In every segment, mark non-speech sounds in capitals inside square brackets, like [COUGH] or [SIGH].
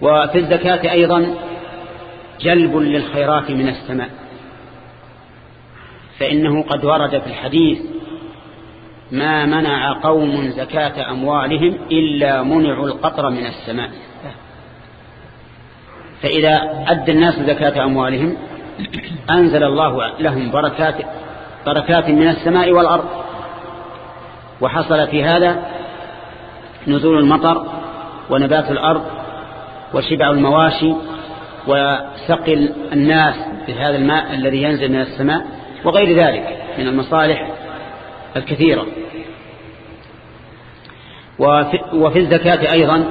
وفي الزكاة أيضا جلب للخيرات من السماء. فإنه قد ورد في الحديث ما منع قوم زكاة أموالهم إلا منعوا القطر من السماء. فإذا أدى الناس زكاة أموالهم أنزل الله لهم بركات بركات من السماء والأرض. وحصل في هذا نزول المطر ونبات الأرض وشبع المواشي وسقي الناس بهذا الماء الذي ينزل من السماء وغير ذلك من المصالح الكثيرة. وفي, الزكاة أيضا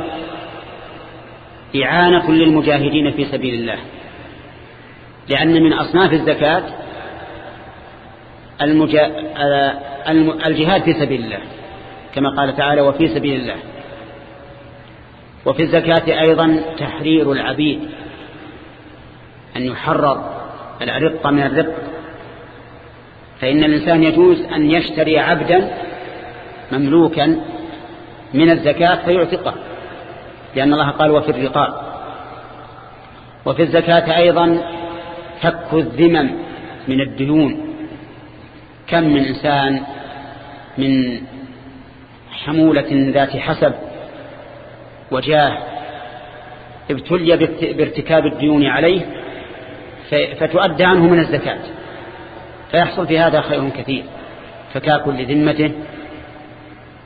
إعانة للمجاهدين في سبيل الله لأن من أصناف الزكاة المجا... الجهاد في سبيل الله كما قال تعالى وفي سبيل الله. وفي الزكاة أيضا تحرير العبيد أن يحرر الأرق من الرق. فإن الإنسان يجوز أن يشتري عبدا مملوكا من الزكاة فيعتقه لأن الله قال وفي الرقاب وفي الزكاة أيضا فك الذمم من الديون. كم من إنسان من حمولة ذات حسب وجاه ابتلي بارتكاب الديون عليه فتؤدى عنه من الزكاة. فيحصل في هذا خير كثير. فكاك لذمته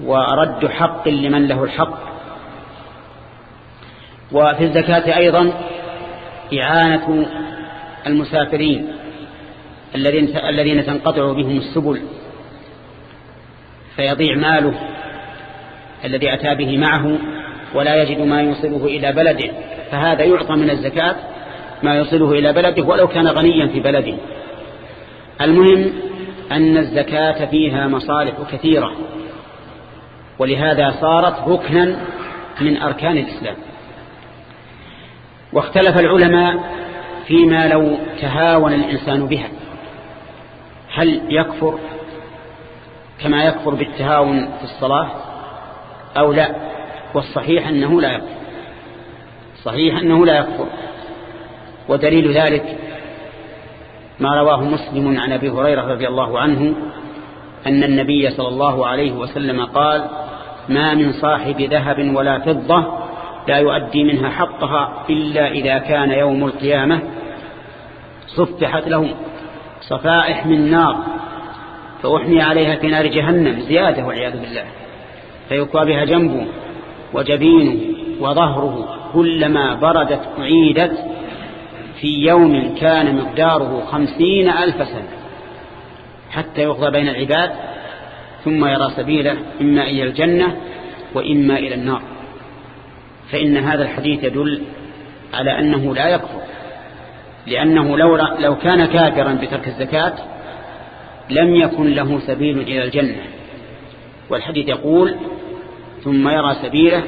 ورد حق لمن له الحق. وفي الزكاة أيضا إعانة المسافرين الذين الذين تنقطع بهم السبل. فيضيع ماله الذي أتى به معه ولا يجد ما يوصله إلى بلده فهذا يعطى من الزكاة ما يوصله إلى بلده ولو كان غنيا في بلده. المهم أن الزكاة فيها مصالح كثيرة ولهذا صارت ركنا من أركان الإسلام. واختلف العلماء فيما لو تهاون الإنسان بها. هل يكفر كما يكفر بالتهاون في الصلاة أو لا؟ والصحيح أنه لا يكفر صحيح أنه لا يكفر ودليل ذلك ما رواه مسلم عن أبي هريرة رضي الله عنه أن النبي صلى الله عليه وسلم قال ما من صاحب ذهب ولا فضة لا يؤدي منها حقها إلا إذا كان يوم القيامة صفحت له صفائح من نار فأحمي عليها في نار جهنم زيادة والعياذ بالله فيقوى بها جنبه وجبينه وظهره كلما بردت أعيدت في يوم كان مقداره خمسين ألف سنة حتى يقضى بين العباد ثم يرى سبيله إما إلى الجنة وإما إلى النار. فإن هذا الحديث يدل على أنه لا يكفر لأنه لو, لو كان كافرا بترك الزكاة لم يكن له سبيل إلى الجنة. والحديث يقول ثم يرى سبيله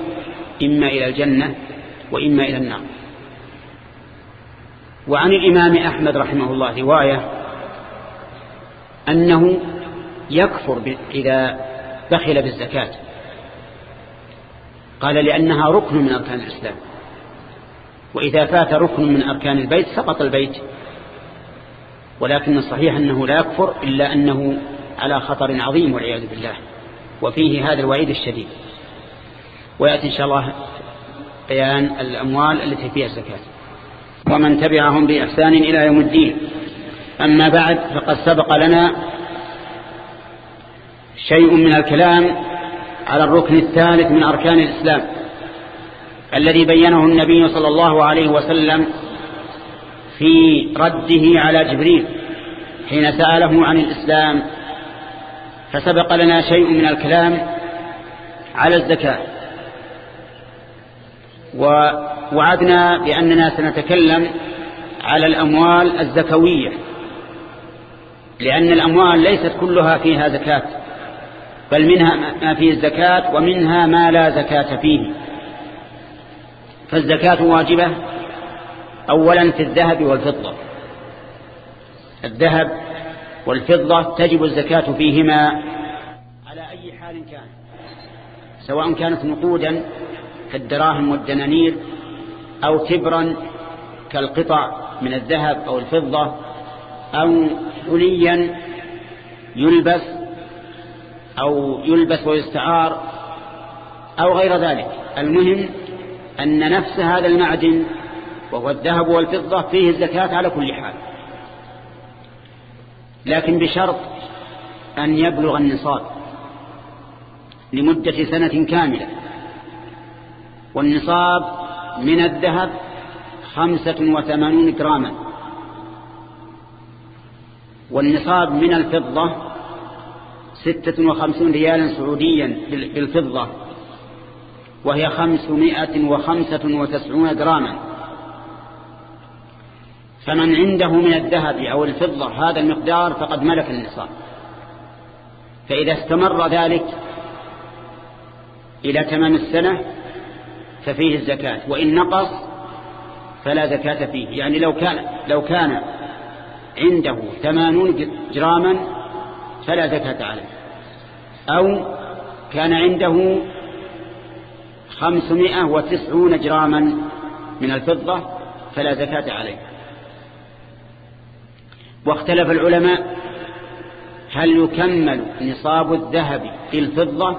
إما إلى الجنة وإما إلى النار. وعن الإمام أحمد رحمه الله رواية أنه يكفر إذا بخل بالزكاة. قال لأنها ركن من أركان الإسلام. وإذا فات ركن من أركان البيت سقط البيت. ولكن الصحيح أنه لا يكفر إلا أنه على خطر عظيم والعياذ بالله. وفيه هذا الوعيد الشديد. ويأتي إن شاء الله بيان الأموال التي فيها الزكاة. ومن تبعهم بإحسان إلى يوم الدين. أما بعد فقد سبق لنا شيء من الكلام على الركن الثالث من أركان الإسلام. الذي بينه النبي صلى الله عليه وسلم في رده على جبريل حين سأله عن الإسلام. فسبق لنا شيء من الكلام على الزكاة. ووعدنا بأننا سنتكلم على الأموال الزكوية لأن الأموال ليست كلها فيها زكاة بل منها ما فيه الزكاة ومنها ما لا زكاة فيه. فالزكاة واجبة أولا في الذهب والفضة. الذهب والفضة تجب الزكاة فيهما على أي حال كان سواء كانت نقودا كالدراهم والدنانير أو تبرا كالقطع من الذهب أو الفضة أو حليا يلبس أو يلبس ويستعار أو غير ذلك. المهم أن نفس هذا المعدن وهو الذهب والفضة فيه الزكاة على كل حال. لكن بشرط أن يبلغ النصاب لمدة سنة كاملة. والنصاب من الذهب خمسة وثمانون جراما. والنصاب من الفضة ستة وخمسون ريالا سعوديا بالفضة وهي خمسمائة وخمسة وتسعون جراما. فمن عنده من الذهب أو الفضة هذا المقدار فقد ملك النصاب. فإذا استمر ذلك إلى تمام السنة ففيه الزكاة وإن نقص فلا زكاة فيه. يعني لو كان, لو كان عنده ثمانون جراما فلا زكاة عليه. أو كان عنده خمسمائة وتسعون جراما من الفضة فلا زكاة عليه. واختلف العلماء هل يكمل نصاب الذهب في الفضة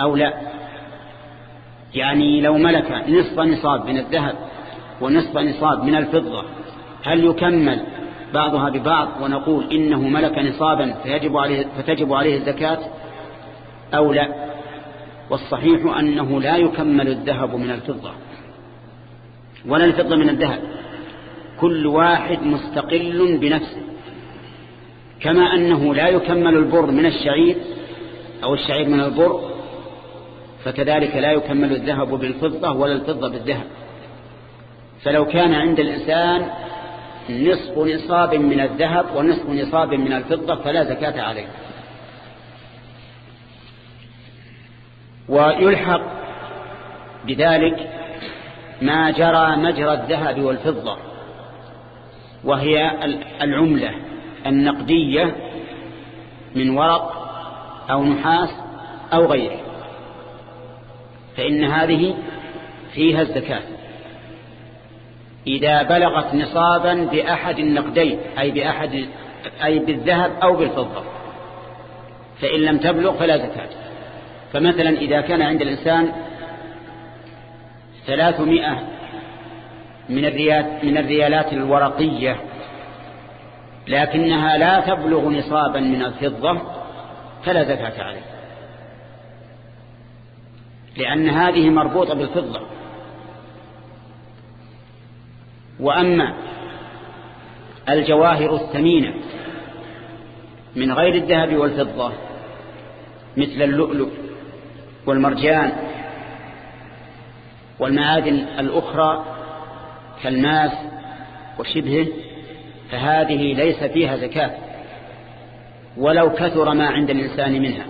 أو لا. يعني لو ملك نصف نصاب من الذهب ونصف نصاب من الفضة هل يكمل بعضها ببعض ونقول إنه ملك نصابا فيجب عليه فتجب عليه الزكاة أو لا؟ والصحيح أنه لا يكمل الذهب من الفضة ولا الفضة من الذهب. كل واحد مستقل بنفسه. كما أنه لا يكمل البر من الشعير أو الشعير من البر فكذلك لا يكمل الذهب بالفضة ولا الفضة بالذهب. فلو كان عند الإنسان نصف نصاب من الذهب ونصف نصاب من الفضة فلا زكاة عليه. ويلحق بذلك ما جرى مجرى الذهب والفضة وهي العملة النقدية من ورق أو نحاس أو غيره. فإن هذه فيها الزكاة. إذا بلغت نصابا بأحد النقدين أي, بأحد أي بالذهب أو بالفضة. فإن لم تبلغ فلا زكاة. فمثلا إذا كان عند الإنسان ثلاثمائة من الريالات, الورقية لكنها لا تبلغ نصابا من الفضة فلا زكاة عليه. لأن هذه مربوطة بالفضة. وأما الجواهر الثمينة من غير الذهب والفضة مثل اللؤلؤ والمرجان والمعادن الأخرى كالماس وشبهه فهذه ليس فيها زكاة ولو كثر ما عند الإنسان منها.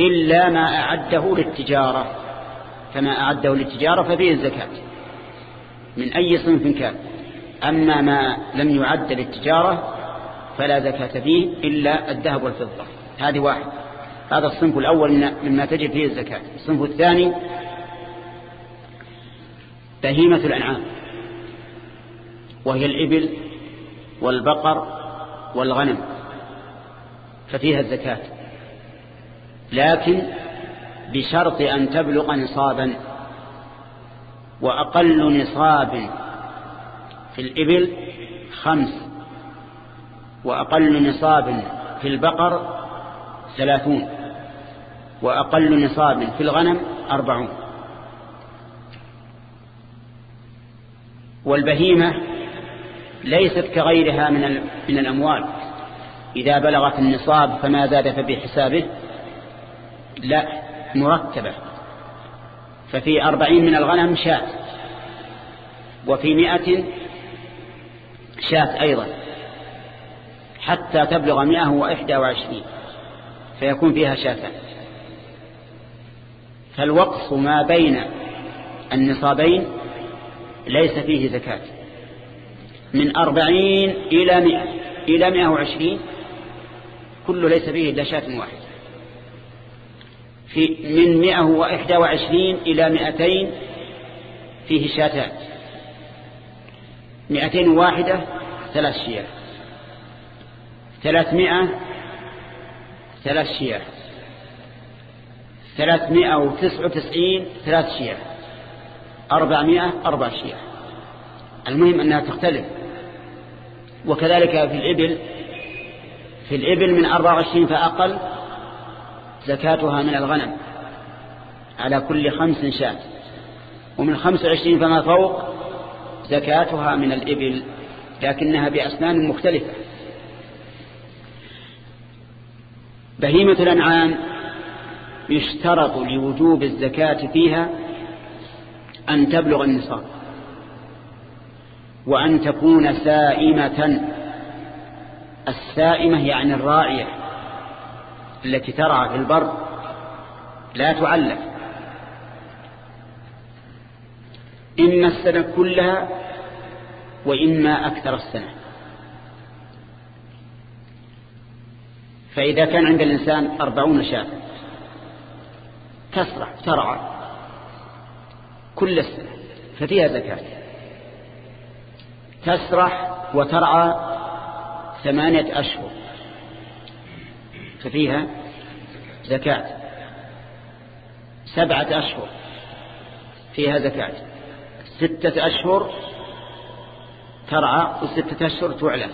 إلا ما أعده للتجارة. فما أعده للتجارة ففيه الزكاة. من أي صنف كان. أما ما لم يعد للتجارة فلا زكاة فيه إلا الذهب والفضة. هذه واحد. هذا الصنف الأول مما تجب فيه الزكاة. الصنف الثاني بهيمة الأنعام. وهي الإبل والبقر والغنم. ففيها الزكاة. لكن بشرط أن تبلغ نصابا وأقل نصاب في الإبل خمس وأقل نصاب في البقر ثلاثون وأقل نصاب في الغنم أربعون. والبهيمة ليست كغيرها من الأموال. إذا بلغت النصاب فما زاد فبحسابه؟ لا مرتبة. ففي أربعين من الغنم شاة. وفي مئة شاة أيضا. حتى تبلغ مئة وإحدى وعشرين. فيكون فيها شاتان فالوقف ما بين النصابين ليس فيه زكاة. من أربعين إلى مئة إلى مئة وعشرين كله ليس فيه إلا شاة واحد في من مئة وإحدى وعشرين إلى مئتين فيه شاتان مئتين واحدة ثلاث شياه ثلاثمائة ثلاث شياه ثلاثمائة وتسع وتسعين ثلاث شياه أربعمائة أربع شياه المهم أنها تختلف. وكذلك في الإبل في الإبل من أربع وعشرين فأقل زكاتها من الغنم على كل خمس شاة. ومن خمس وعشرين فما فوق زكاتها من الإبل لكنها بأسنان مختلفة. بهيمة الأنعام يشترط لوجوب الزكاة فيها أن تبلغ النصاب وأن تكون سائمة. السائمة يعني الراعية. التي ترعى في البر لا تعلف إما السنة كلها وإما أكثر السنة. فإذا كان عند الإنسان أربعون شاة تسرح ترعى كل السنة ففيها زكاة. تسرح وترعى ثمانية أشهر. ففيها زكاة. سبعة أشهر فيها زكاة. ستة أشهر ترعى وستة أشهر تعلم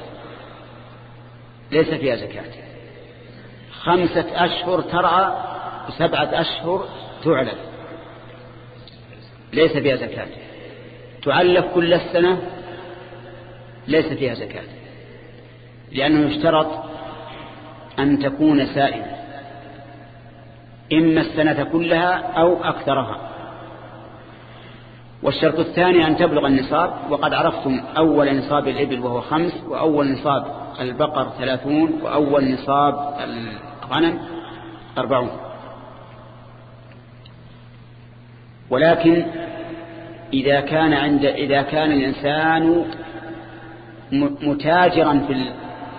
ليس فيها زكاة. خمسة أشهر ترعى وسبعة أشهر تعلم ليس فيها زكاة. تعلف كل السنة ليس فيها زكاة. لأنه يشترط أن تكون سائمة إما السنة كلها أو أكثرها. والشرط الثاني أن تبلغ النصاب وقد عرفتم أول نصاب الإبل وهو خمس وأول نصاب البقر ثلاثون وأول نصاب الغنم أربعون. ولكن إذا كان عند إذا كان الإنسان متاجرا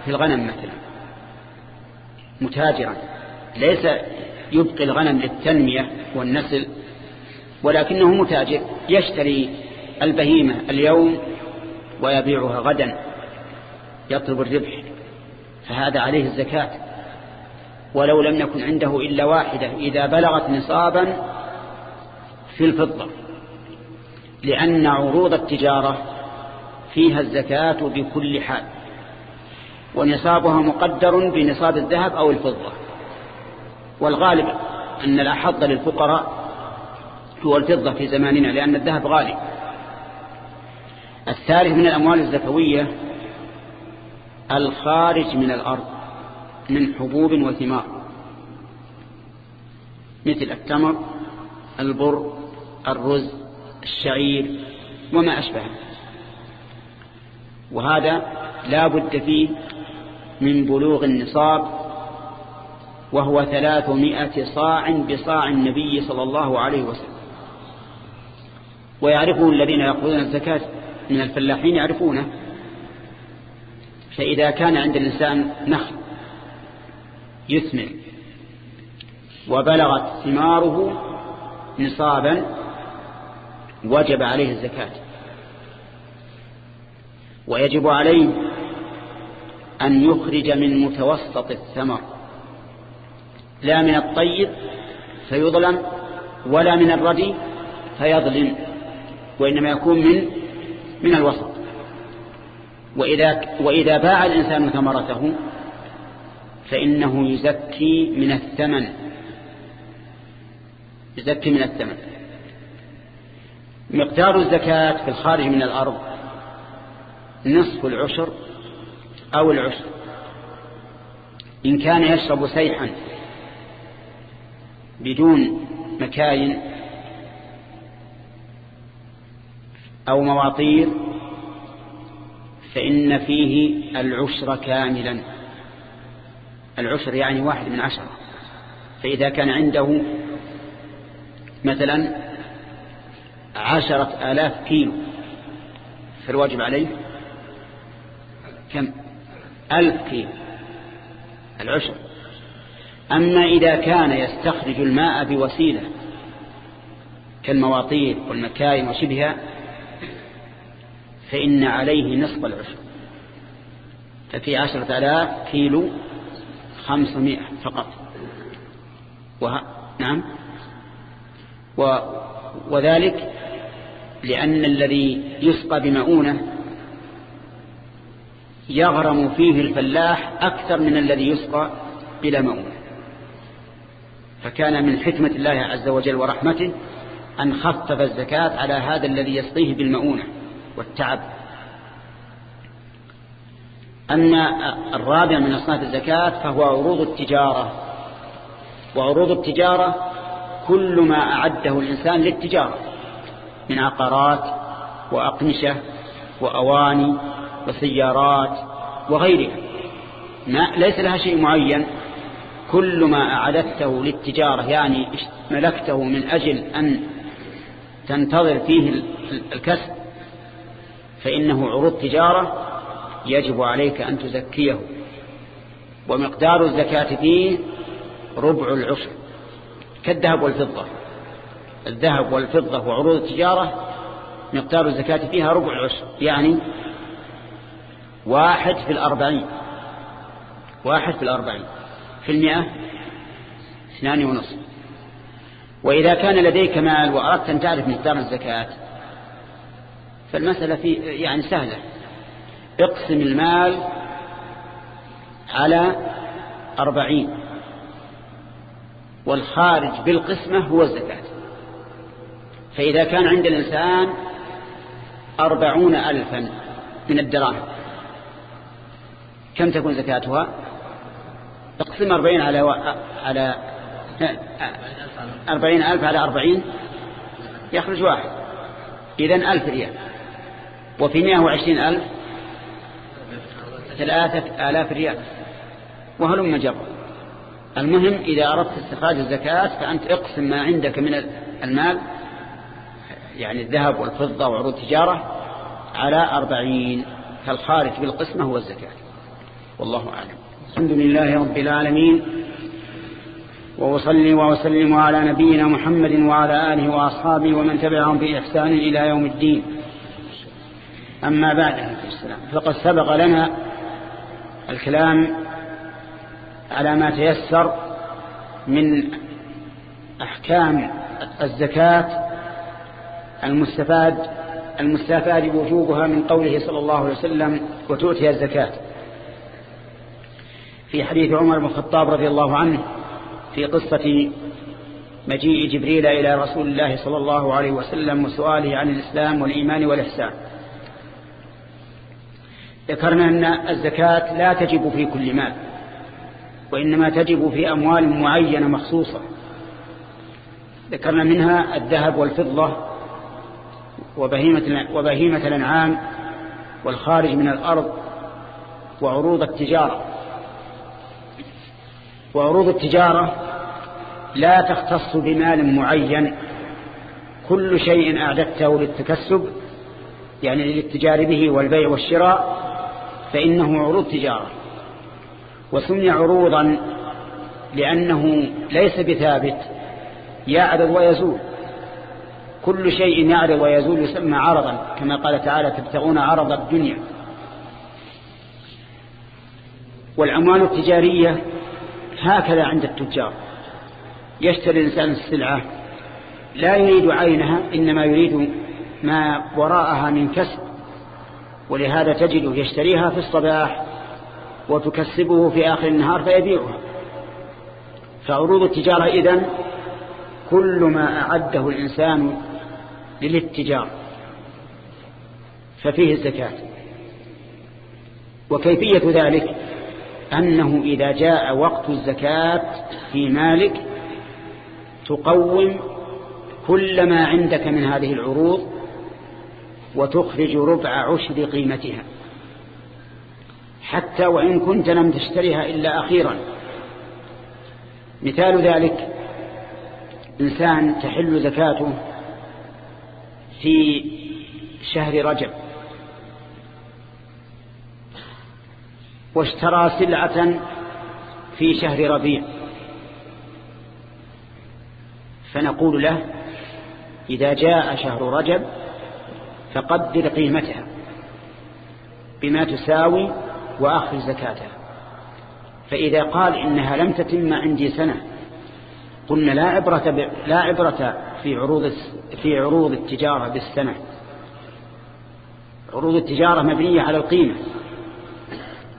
في الغنم مثلا متاجرا. ليس يبقي الغنم للتنمية والنسل ولكنه متاجر يشتري البهيمة اليوم ويبيعها غدا يطلب الربح فهذا عليه الزكاة. ولو لم يكن عنده إلا واحدة إذا بلغت نصابا في الفضة. لأن عروض التجارة فيها الزكاة بكل حال. ونصابها مقدر بنصاب الذهب أو الفضة. والغالب أن الأحض للفقراء هو الفضة في زماننا لأن الذهب غالي. الثالث من الأموال الزكوية الخارج من الأرض من حبوب وثمار. مثل التمر البر الرز الشعير وما أشبهه. وهذا لا بد فيه من بلوغ النصاب وهو ثلاثمائة صاع بصاع النبي صلى الله عليه وسلم. ويعرفه الذين يأخذون الزكاة من الفلاحين يعرفونه. فإذا كان عند الإنسان نخل يثمر وبلغت ثماره نصابا وجب عليه الزكاة. ويجب عليه أن يخرج من متوسط الثمر. لا من الطيب فيظلم ولا من الردي فيظلم وإنما يكون من من الوسط. وإذا, وإذا باع الإنسان ثمرته فإنه يزكي من الثمن. يزكي من الثمن. مقدار الزكاة في الخارج من الأرض نصف العشر أو العشر إن كان يشرب سيحا بدون مكاين أو مواطير فإن فيه العشر كاملا. العشر يعني واحد من عشرة. فإذا كان عنده مثلا عشرة آلاف كيلو فالواجب عليه كم؟ ألف كيلو العشر أما إذا كان يستخرج الماء بوسيلة كالمواطير والمكاين وشبهها فإن عليه نصف العشر ففي عشرة آلاف كيلو خمسمائة فقط. وه... نعم. و... وذلك لأن الذي يسقى بمؤونة يغرم فيه الفلاح أكثر من الذي يسقى بلا مؤونة فكان من حكمة الله عز وجل ورحمته أن خفف الزكاة على هذا الذي يسقيه بالمؤونة والتعب. أما الرابع من أصناف الزكاة فهو عروض التجارة. وعروض التجارة كل ما أعده الإنسان للتجارة من عقارات وأقمشة وأواني وسيارات وغيرها. ما ليس لها شيء معين. كل ما أعددته للتجارة يعني ملكته من أجل أن تنتظر فيه الكسب فإنه عروض تجارة يجب عليك أن تزكيه. ومقدار الزكاة فيه ربع العشر كالذهب والفضة. الذهب والفضة وعروض التجارة مقدار الزكاة فيها ربع العشر يعني واحد في الأربعين. واحد في الأربعين. في المئة؟ اثنان ونصف. وإذا كان لديك مال وأردت أن تعرف مقدار الزكاة فالمسألة في يعني سهلة. اقسم المال على أربعين. والخارج بالقسمة هو الزكاة. فإذا كان عند الإنسان أربعون ألفا من الدراهم. كم تكون زكاتها؟ اقسم أربعين على و... على أربعين ألف على أربعين يخرج واحد. إذن ألف ريال. وفي مئة وعشرين ألف ثلاثة آلاف ريال. وهلم جر المهم إذا أردت استخراج الزكاة فأنت اقسم ما عندك من المال يعني الذهب والفضة وعروض التجارة على أربعين. فالخارج بالقسمة هو الزكاة. والله أعلم. الحمد لله رب العالمين وأصلي وأسلم على نبينا محمد وعلى آله وأصحابه ومن تبعهم بإحسان إلى يوم الدين. أما بعد فقد سبق لنا الكلام على ما تيسر من أحكام الزكاة المستفاد المستفاد بوجوبها من قوله صلى الله عليه وسلم وتؤتي الزكاة. في حديث عمر بن الخطاب رضي الله عنه في قصة مجيء جبريل إلى رسول الله صلى الله عليه وسلم وسؤاله عن الإسلام والإيمان والإحسان. ذكرنا أن الزكاة لا تجب في كل مال وإنما تجب في أموال معينة مخصوصة. ذكرنا منها الذهب والفضة وبهيمة, وبهيمة الأنعام والخارج من الأرض وعروض التجارة. وعروض التجارة لا تختص بمال معين. كل شيء أعددته للتكسب يعني للتجار به والبيع والشراء فإنه عروض تجارة. وسمي عروضا لأنه ليس بثابت يعرض ويزول. كل شيء يعرض ويزول يسمى عرضا كما قال تعالى تبتغون عرض الدنيا. والعموال التجارية هكذا عند التجار. يشتري الإنسان السلعة لا يريد عينها إنما يريد ما وراءها من كسب. ولهذا تجده يشتريها في الصباح وتكسبه في آخر النهار فيبيعها. فعروض التجارة إذن كل ما أعده الإنسان للاتجار ففيه الزكاة. وكيفية ذلك؟ أنه إذا جاء وقت الزكاة في مالك تقوم كل ما عندك من هذه العروض وتخرج ربع عشر قيمتها. حتى وإن كنت لم تشتريها إلا أخيرا. مثال ذلك إنسان تحل زكاته في شهر رجب. واشترى سلعة في شهر ربيع. فنقول له إذا جاء شهر رجب فقدر قيمتها بما تساوي وأخذ زكاتها. فإذا قال إنها لم تتم عندي سنة قلنا لا عبرة, ب... لا عبرة في عروض في عروض التجارة بالسنة. عروض التجارة مبنية على القيمة.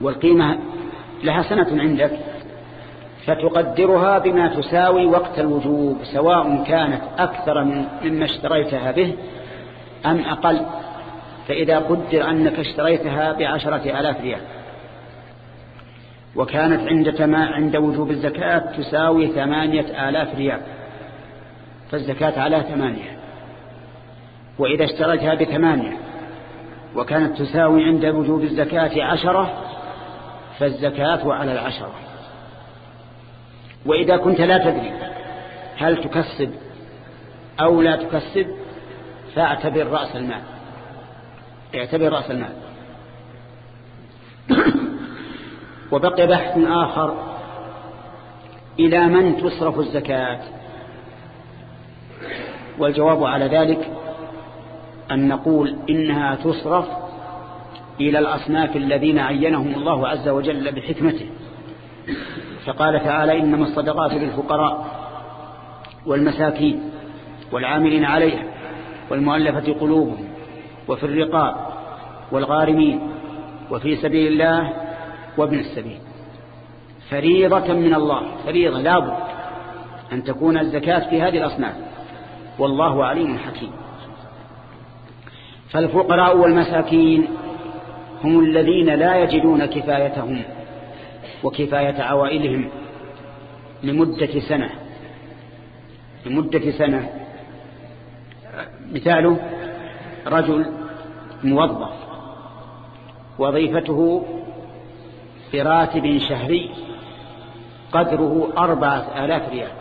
والقيمة لها سنة عندك فتقدرها بما تساوي وقت الوجوب سواء كانت أكثر مما اشتريتها به أم أقل. فإذا قدر أنك اشتريتها بعشرة آلاف ريال. وكانت عند, تما عند وجوب الزكاة تساوي ثمانية آلاف ريال. فالزكاة على ثمانية. وإذا اشتريتها بثمانية وكانت تساوي عند وجوب الزكاة عشرة فالزكاة على العشرة. وإذا كنت لا تدري هل تكسب أو لا تكسب فاعتبر رأس المال. اعتبر رأس المال. [COUGHS] وبقي بحث آخر إلى من تصرف الزكاة. والجواب على ذلك أن نقول إنها تصرف إلى الأصناف الذين عينهم الله عز وجل بحكمته. فقال تعالى إنما الصدقات للفقراء والمساكين والعاملين عليها والمؤلفة قلوبهم وفي الرقاب والغارمين وفي سبيل الله وابن السبيل. فريضة من الله فريضة لابد أن تكون الزكاة في هذه الأصناف. والله عليم حكيم. فالفقراء والمساكين هم الذين لا يجدون كفايتهم وكفاية عوائلهم لمدة سنة. لمدة سنة. مثاله رجل موظف. وظيفته براتب شهري قدره أربعة آلاف ريال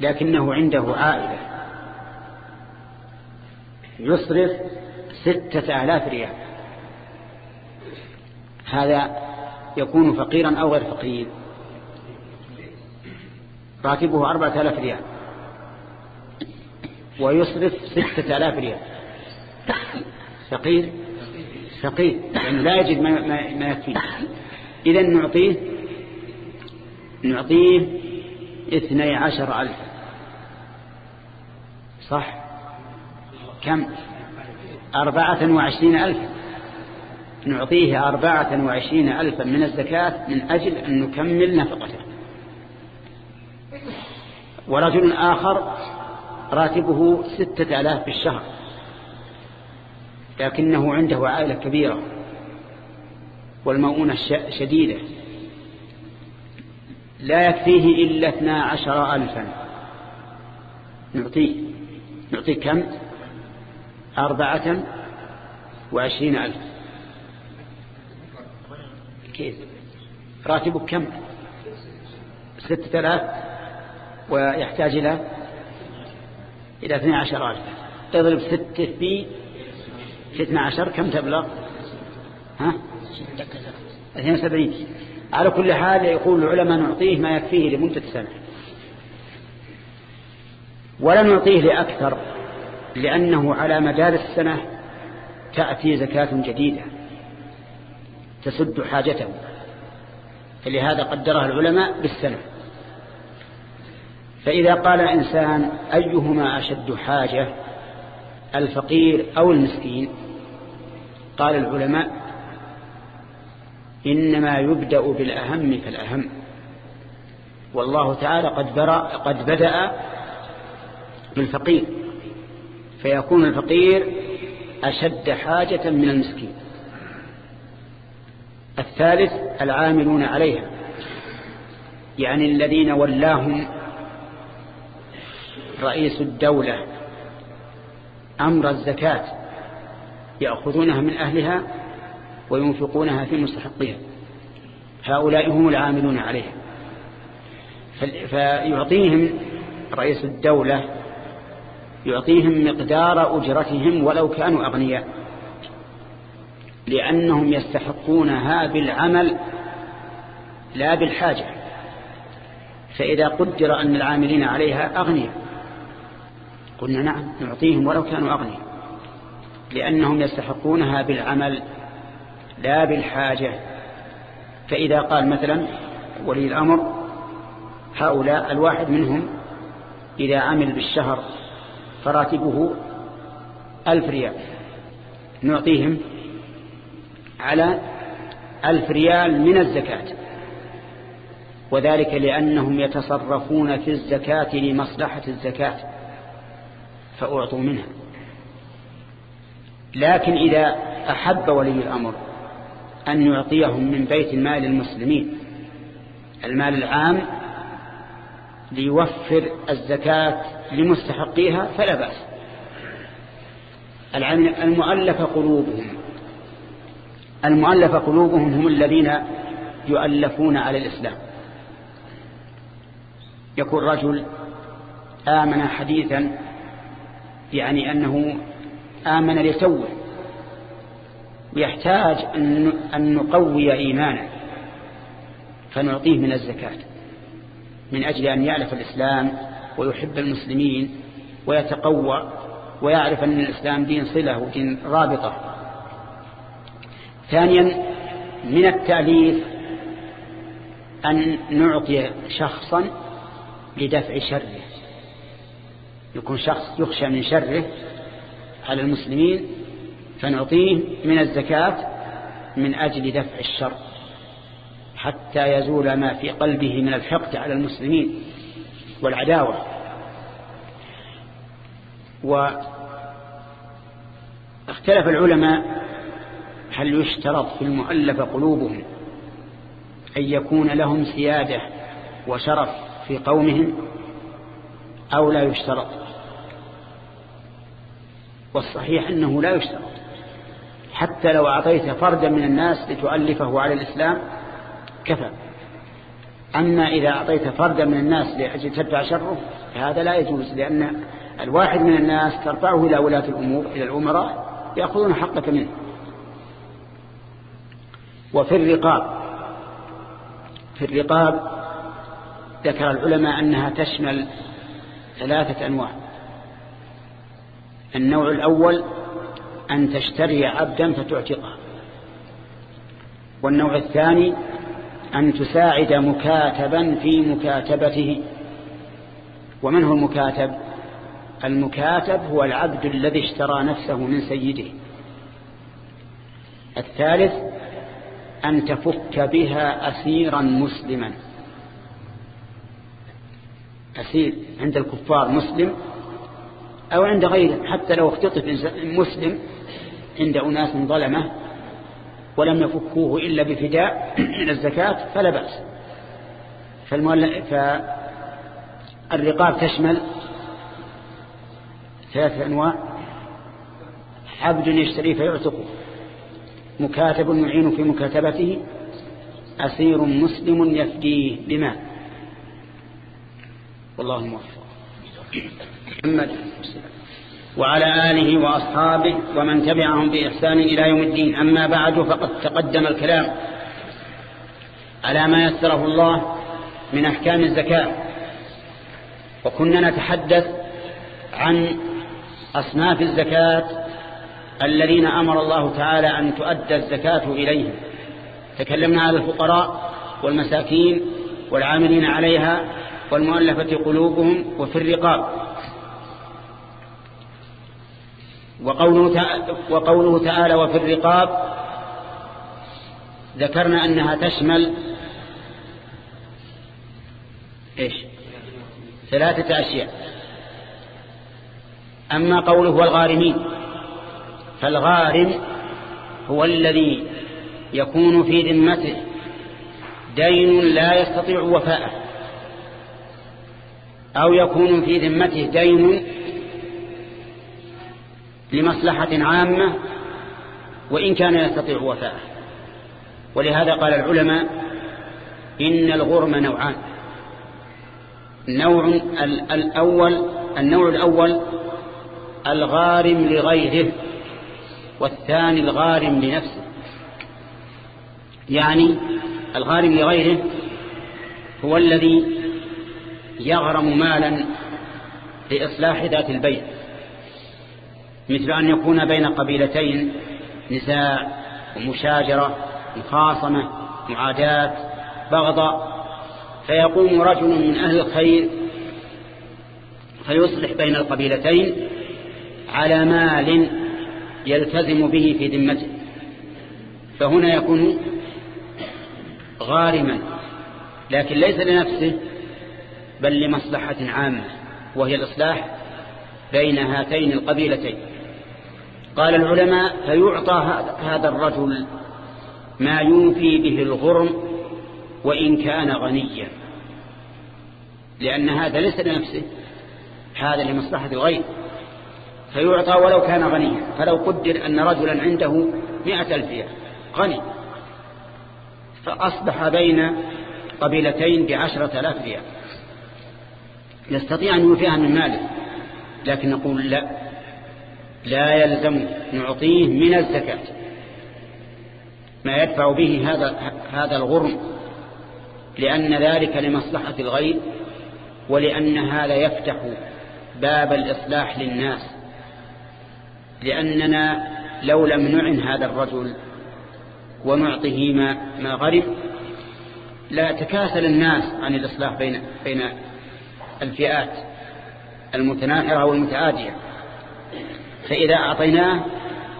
لكنه عنده عائلة يصرف ستة آلاف ريال. هذا يكون فقيرا أو غير فقير. راتبه أربعة آلاف ريال. ويصرف ستة آلاف ريال. فقير؟ فقير. يعني لا يجد ما, يكفيه. إذا نعطيه نعطيه اثني عشر ألف. صح؟ كم؟ أربعة وعشرين ألف. نعطيه أربعة وعشرين ألفا من الزكاة من أجل أن نكمل نفقته. ورجل آخر راتبه ستة آلاف في الشهر. لكنه عنده عائلة كبيرة والمؤونة شديدة. لا يكفيه إلا اثنا عشر ألفا. نعطيه. نعطيه كم؟ أربعة وعشرين ألف. كيف راتبك كم؟ ستة آلاف. ويحتاج إلى؟ إلى اثنى عشر ألف. اضرب ستة في في 12 كم تبلغ؟ ها؟ 72 على كل حال يقول العلماء نعطيه ما يكفيه لمدة سنة. ولا نعطيه لأكثر لأنه على مدار السنة تأتي زكاة جديدة. تسد حاجته. فلهذا قدرها العلماء بالسنة فإذا قال إنسان أيهما أشد حاجة الفقير أو المسكين؟ قال العلماء إنما يبدأ بالأهم فالأهم. والله تعالى قد, برأ قد بدأ بالفقير. فيكون الفقير أشد حاجة من المسكين. الثالث العاملون عليها. يعني الذين ولاهم رئيس الدولة أمر الزكاة يأخذونها من أهلها وينفقونها في مستحقها هؤلاء هم العاملون عليها. فيعطيهم رئيس الدولة يعطيهم مقدار أجرتهم ولو كانوا أغنياء. لأنهم يستحقونها بالعمل لا بالحاجة. فإذا قدر أن العاملين عليها أغنياء. قلنا نعم نعطيهم ولو كانوا أغنياء. لأنهم يستحقونها بالعمل لا بالحاجة. فإذا قال مثلا ولي الأمر هؤلاء الواحد منهم إذا عمل بالشهر فراتبه ألف ريال. نعطيهم على ألف ريال من الزكاة. وذلك لأنهم يتصرفون في الزكاة لمصلحة الزكاة فأعطوا منها. لكن إذا أحب ولي الأمر أن يعطيهم من بيت المال المسلمين المال العام ليوفر الزكاة لمستحقيها فلا بأس. المؤلف قلوبهم. المؤلف قلوبهم هم الذين يؤلفون على الإسلام. يكون رجل آمن حديثا يعني أنه آمن لتوه يحتاج أن نقوي إيمانه فنعطيه من الزكاة من أجل أن يعرف الإسلام ويحب المسلمين ويتقوى ويعرف أن الإسلام دين صلة ودين رابطة. ثانيا من التأليف أن نعطي شخصا لدفع شره. يكون شخص يخشى من شره على المسلمين فنعطيه من الزكاة من أجل دفع الشر حتى يزول ما في قلبه من الحقد على المسلمين والعداوة. واختلف العلماء هل يشترط في المؤلف قلوبهم أن يكون لهم سيادة وشرف في قومهم أو لا يشترط؟ والصحيح أنه لا يشترط. حتى لو أعطيت فردا من الناس لتؤلفه على الإسلام كفى. أما إذا أعطيت فردا من الناس لأجل تدفع شره هذا لا يجوز لأن الواحد من الناس ترفعه إلى ولاة الأمور إلى الأمراء يأخذون حقك منه. وفي الرقاب. في الرقاب ذكر العلماء أنها تشمل ثلاثة أنواع. النوع الأول أن تشتري عبدا فتعتقه. والنوع الثاني أن تساعد مكاتبا في مكاتبته. ومن هو المكاتب؟ المكاتب هو العبد الذي اشترى نفسه من سيده. الثالث أن تفك بها أسيرا مسلما. أسير عند الكفار مسلم أو عند غيره حتى لو اختطف مسلم عند أناس ظلمه ولم يفكوه إلا بفداء من الزكاة فلا بأس. فالرقاب تشمل ثلاثة أنواع. عبد يشتري فيعتقه. مكاتب يعين في مكاتبته أسير مسلم يفديه بمال والله موفق. محمد وعلى آله وأصحابه ومن تبعهم بإحسان إلى يوم الدين. أما بعد فقد تقدم الكلام على ما يسره الله من أحكام الزكاة. وكنا نتحدث عن أصناف الزكاة الذين أمر الله تعالى أن تؤدى الزكاة إليهم. تكلمنا على الفقراء والمساكين والعاملين عليها والمؤلفة قلوبهم وفي الرقاب. وقوله, وقوله تعالى وفي الرقاب ذكرنا أنها تشمل إيش؟ ثلاثة أشياء. أما قوله والغارمين. فالغارم هو الذي يكون في ذمته دين لا يستطيع وفاءه أو يكون في ذمته دين لمصلحة عامة وإن كان يستطيع وفاءه. ولهذا قال العلماء إن الغرم نوعان. النوع الأول النوع الأول الغارم لغيره. والثاني الغارم لنفسه. يعني الغارم لغيره هو الذي يغرم مالا لإصلاح ذات البيت مثل أن يكون بين قبيلتين نزاع ومشاجرة مخاصمة معاداة بغضاء فيقوم رجل من أهل الخير فيصلح بين القبيلتين على مال يلتزم به في ذمته. فهنا يكون غارما لكن ليس لنفسه بل لمصلحة عامة وهي الإصلاح بين هاتين القبيلتين. قال العلماء فيعطى هذا الرجل ما يوفي به الغرم وإن كان غنيا. لأن هذا ليس لنفسه هذا لمصلحة الغير. فيعطى ولو كان غنيا. فلو قدر أن رجلا عنده مئة ألف غني. فأصبح بين قبيلتين بعشرة آلاف ريال. يستطيع أن يوفيها من ماله. لكن نقول لا. لا يلزم نعطيه من الزكاة. ما يدفع به هذا هذا الغرم. لأن ذلك لمصلحة الغير. ولأن هذا يفتح باب الإصلاح للناس. لأننا لو لم نعن هذا الرجل ونعطه ما, ما غرب لا تكاسل الناس عن الإصلاح بين, بين الفئات المتناحرة والمتعادية. فإذا أعطيناه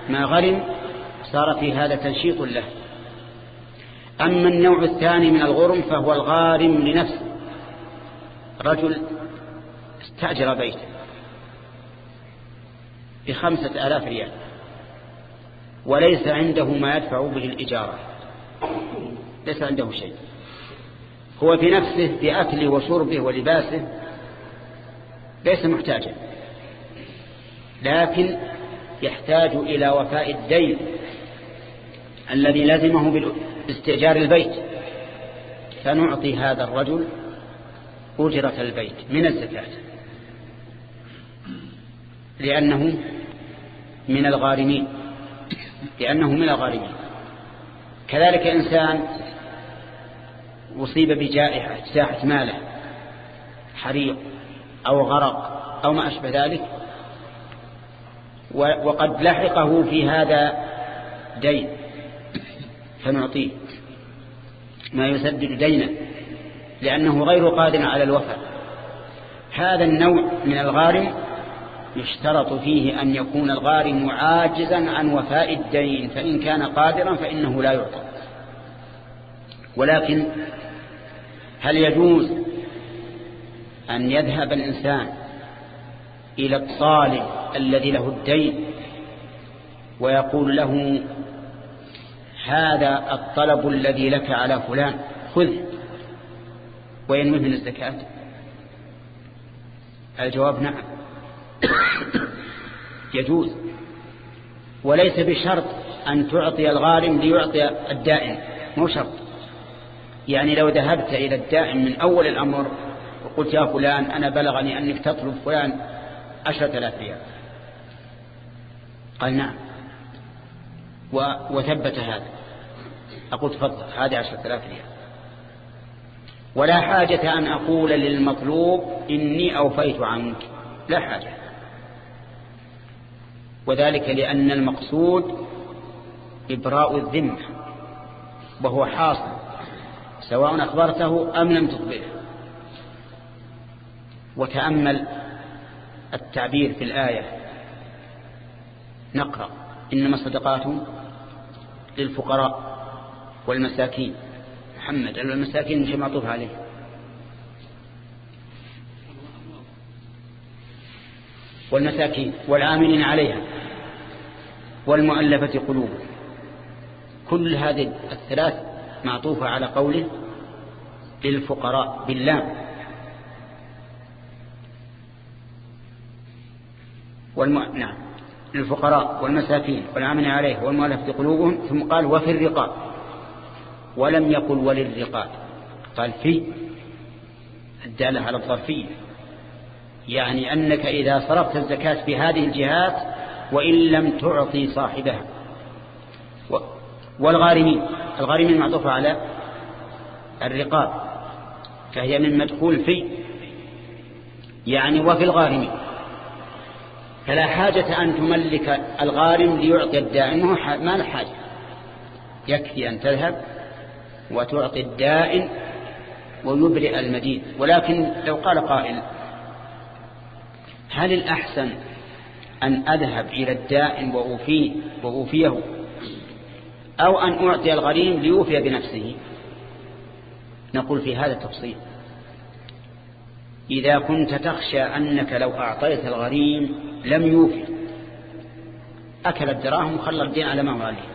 ما غرم صار في هذا تنشيط له. أما النوع الثاني من الغرم فهو الغارم لنفسه. رجل استأجر بيته. بخمسة آلاف ريال. وليس عنده ما يدفع به الإجارة. ليس عنده شيء. هو في نفسه في أكله وشربه ولباسه ليس محتاجا. لكن يحتاج إلى وفاء الدين الذي لزمه باستئجار البيت. فنعطي هذا الرجل أجرة البيت من الزكاة. لأنه من الغارمين لأنه من الغارمين. كذلك إنسان أصيب بجائحة اجتاحت ماله حريق أو غرق أو ما أشبه ذلك وقد لحقه في هذا دين فنعطيه. ما يسدد دينه لأنه غير قادر على الوفاء. هذا النوع من الغارم يشترط فيه أن يكون الغارم عاجزا عن وفاء الدين فإن كان قادرا فإنه لا يعطى. ولكن هل يجوز أن يذهب الإنسان إلى الطالب الذي له الدين ويقول له هذا الطلب الذي لك على فلان خذ وينوي من الزكاة؟ الجواب نعم. يجوز. وليس بشرط أن تعطي الغارم ليعطي الدائن. مو شرط. يعني لو ذهبت إلى الدائن من أول الأمر وقلت يا فلان أنا بلغني أنك تطلب فلان عشرة آلاف ريال. قال نعم. وثبت هذا. أقول تفضل هذه عشرة آلاف ريال. ولا حاجة أن أقول للمطلوب إني أوفيت عنك. لا حاجة. وذلك لأن المقصود إبراء الذمة وهو حاصل سواء أخبرته أم لم تخبره. وتأمل التعبير في الآية. نقرأ. إنما الصدقات للفقراء والمساكين. محمد المساكين مش معطوف عليه. والمساكين والعاملين عليها والمؤلفة قلوب كل هذه الثلاث معطوفة على قوله للفقراء باللام. والم... نعم للفقراء والمساكين والعاملين عليه والمؤلفة قلوبهم ثم قال وفي الرقاب. ولم يقل وللرقاب. قال في. الدالة على الظرفية. يعني أنك إذا صرفت الزكاة في هذه الجهات وإن لم تعطي صاحبها. والغارمين. الغارمين معطوفة على الرقاب فهي من مدخول في يعني وفي الغارمين. فلا حاجة أن تملك الغارم ليعطي الدائن ما له حاجة. يكفي أن تذهب وتعطي الدائن ويبرئ المدين. ولكن لو قال قائل هل الأحسن أن أذهب إلى الدائن وأوفيه وأوفيه أو أن أعطي الغريم ليوفي بنفسه؟ نقول في هذا التفصيل. إذا كنت تخشى أنك لو أعطيت الغريم لم يوفي. أكل الدراهم وخلى الدين على ما هو عليه.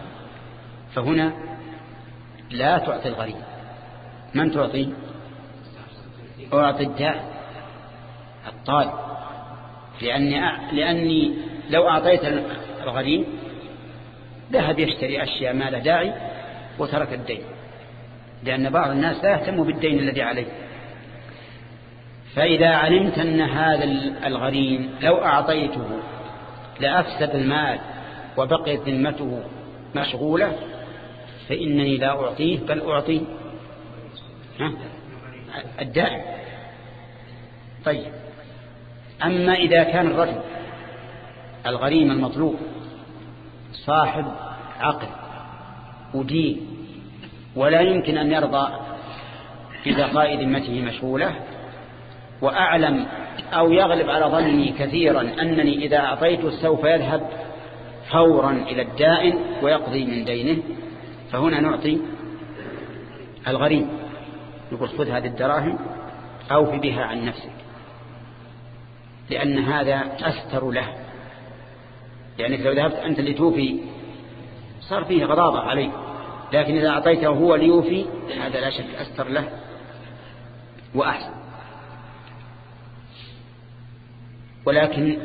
فهنا لا تعطي الغريم. من تعطي؟ أعطي الداء الطالب. لأني, لأني لو أعطيت الغريم ذهب يشتري أشياء ما له داعي وترك الدين. لأن بعض الناس لا يهتم بالدين الذي عليه. فإذا علمت أن هذا الغريم لو أعطيته لأفسد المال وبقيت ذمته مشغولة فإنني لا أعطيه بل أعطي الدائم طيب. أما إذا كان الرجل الغريم المطلوب صاحب عقل ودين ولا يمكن أن يرضى ببقاء ذمته مشغولة وأعلم أو يغلب على ظني كثيرا أنني إذا أعطيته سوف يذهب فورا إلى الدائن ويقضي من دينه فهنا نعطي الغريب نقول خذ هذه الدراهم أوفي بها عن نفسك. لأن هذا أستر له. يعني لو ذهبت أنت لتوفي صار فيه غضاضة عليه لكن إذا أعطيته هو ليوفي هذا لا شك أستر له وأحسن. ولكن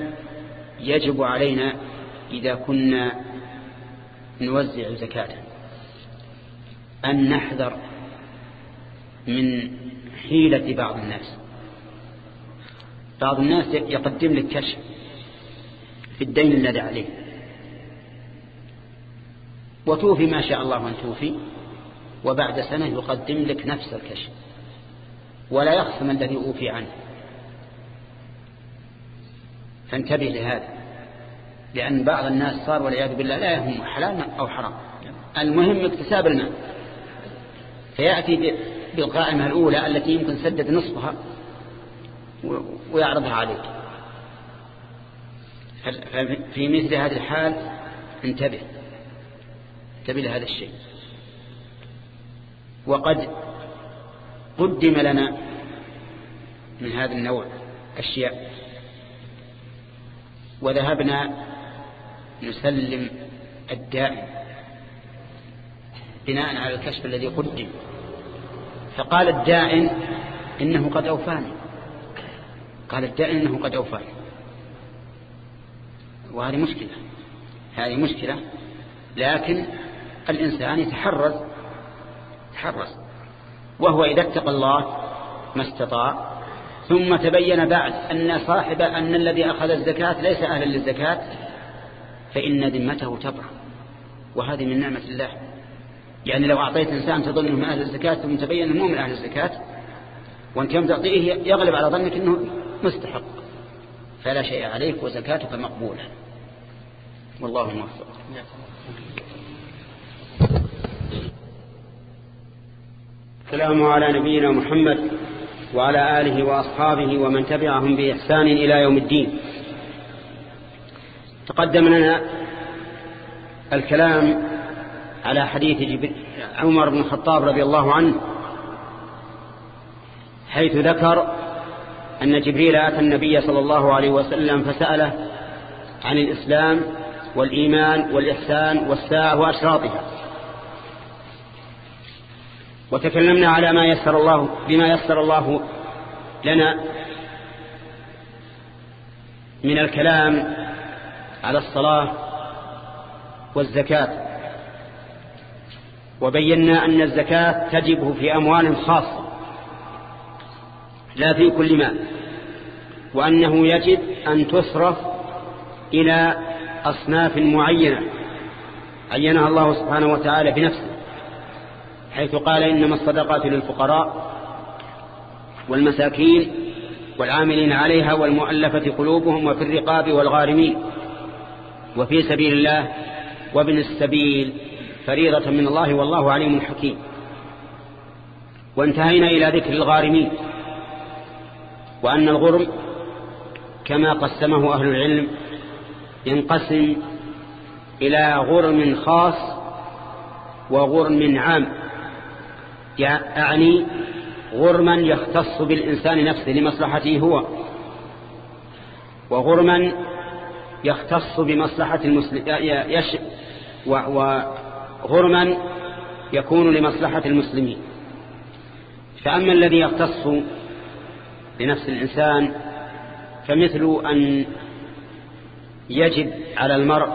يجب علينا إذا كنا نوزع زكاة أن نحذر من حيلة بعض الناس. بعض الناس يقدم لك كشف في الدين الذي عليه. وتوفي ما شاء الله أن توفي وبعد سنة يقدم لك نفس الكشف. ولا يخصم الذي أوفي عنه. فانتبه لهذا. لأن بعض الناس صار والعياذ بالله لا يهم حلال أو حرام. المهم اكتساب المال. فيأتي بالقائمة الأولى التي يمكن سدد نصفها. ويعرضها عليك. في مثل هذه الحال؟ انتبه. انتبه لهذا الشيء. وقد قدم لنا من هذا النوع أشياء. وذهبنا نسلم الدائم. بناء على الكشف الذي قدم. فقال الدائن إنه قد أوفاني. قال الدائن إنه قد أوفاني وهذه مشكلة. هذه مشكلة. لكن الإنسان يتحرز. تحرز وهو إذا اتقى الله ما استطاع. ثم تبين بعد أن صاحب أن الذي أخذ الزكاة ليس أهلا للزكاة فإن ذمته تبرأ. وهذه من نعمة الله. يعني لو أعطيت إنسان تظنه من أهل الزكاة ثم تبين أنه من أهل الزكاة وأنت يوم تعطيه يغلب على ظنك أنه مستحق. فلا شيء عليك وزكاتك مقبولة. والله موفق. السلام على نبينا محمد وعلى آله وأصحابه ومن تبعهم بإحسان إلى يوم الدين. تقدم لنا الكلام على حديث عمر بن الخطاب رضي الله عنه حيث ذكر أن جبريل أتى النبي صلى الله عليه وسلم فسأله عن الإسلام والإيمان والإحسان والساعة وأشراطها. وتكلمنا على ما يسر الله بما يسر الله لنا من الكلام على الصلاة والزكاة. وبينا أن الزكاة تجب في أموال خاصة. لا في كل مال وأنه يجب أن تصرف إلى أصناف معينة عينها الله سبحانه وتعالى بنفسه حيث قال إنما الصدقات للفقراء والمساكين والعاملين عليها والمؤلفة قلوبهم وفي الرقاب والغارمين. وفي سبيل الله وابن السبيل فريضة من الله والله عليم حكيم. وانتهينا إلى ذكر الغارمين. وأن الغرم كما قسمه أهل العلم ينقسم إلى غرم خاص وغرم عام يعني غرما يختص بالإنسان نفسه لمصلحته هو وغرما يختص بمصلحة المسلم يش وغرما يكون لمصلحة المسلمين. فأما الذي يختص بنفس الإنسان فمثل أن يجب على المرء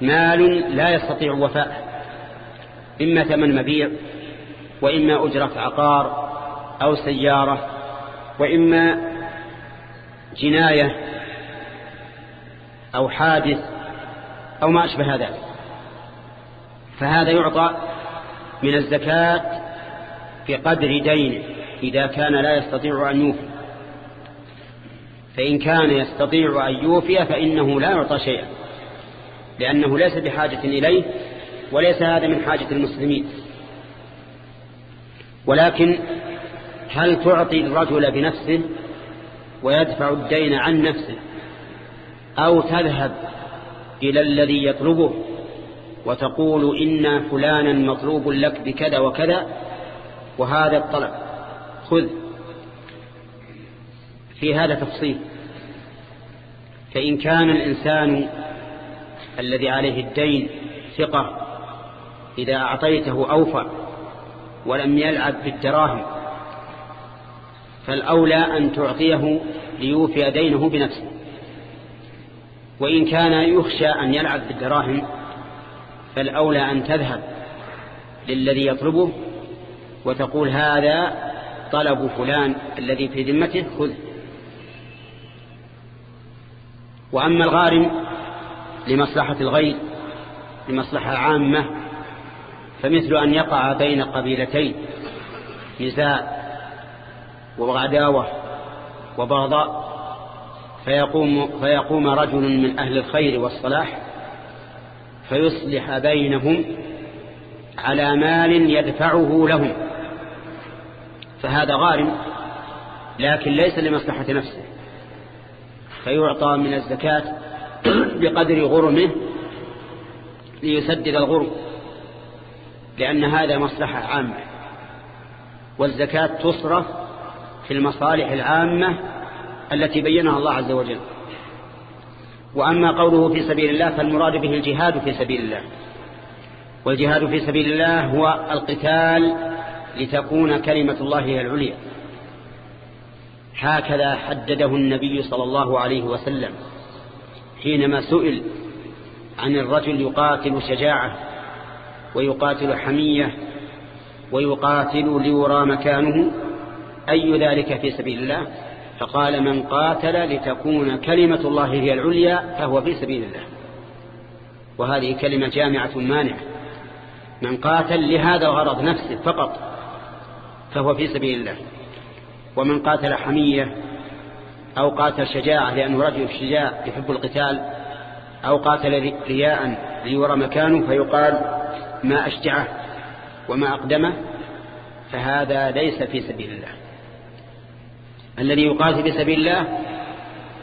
مال لا يستطيع وفاءه إما ثمن مبيع وإما أجرة عقار أو سيارة وإما جناية أو حادث أو ما أشبه ذلك. فهذا يعطى من الزكاة بقدر دينه. إذا كان لا يستطيع أن يوفي. فإن كان يستطيع أن يوفي فإنه لا يعطى شيئا لأنه ليس بحاجة إليه وليس هذا من حاجة المسلمين. ولكن هل تعطي الرجل بنفسه ويدفع الدين عن نفسه أو تذهب إلى الذي يطلبه وتقول إن فلانا مطلوب لك بكذا وكذا وهذا الطلب؟ خذ. في هذا تفصيل. فإن كان الإنسان الذي عليه الدين ثقة إذا أعطيته أوفى ولم يلعب بالدراهم فالأولى أن تعطيه ليوفي دينه بنفسه. وإن كان يخشى أن يلعب بالدراهم فالأولى أن تذهب للذي يطلبه وتقول هذا طلب فلان الذي في ذمته خذ. وأما الغارم لمصلحة الغير لمصلحة عامة فمثل أن يقع بين قبيلتين نزاع وعداوة وبغضاء فيقوم, فيقوم رجل من أهل الخير والصلاح فيصلح بينهم على مال يدفعه لهم. فهذا غارم لكن ليس لمصلحة نفسه. فيعطى من الزكاة [CLEARS THROAT] بقدر غرمه ليسدد الغرم لأن هذا مصلحة عامة. والزكاة تصرف في المصالح العامة التي بينها الله عز وجل. وأما قوله في سبيل الله فالمراد به الجهاد في سبيل الله. والجهاد في سبيل الله هو القتال لتكون كلمة الله هي العليا. هكذا حدده النبي صلى الله عليه وسلم حينما سئل عن الرجل يقاتل شجاعة ويقاتل حمية ويقاتل ليرى مكانه أي ذلك في سبيل الله؟ فقال من قاتل لتكون كلمة الله هي العليا فهو في سبيل الله. وهذه كلمة جامعة مانعة من قاتل لهذا الغرض نفسه فقط فهو في سبيل الله. ومن قاتل حمية أو قاتل شجاعة لأنه رجل شجاع يحب القتال أو قاتل رياء ليرى مكانه فيقال ما أشجعه وما أقدمه فهذا ليس في سبيل الله. الذي يقاتل في سبيل الله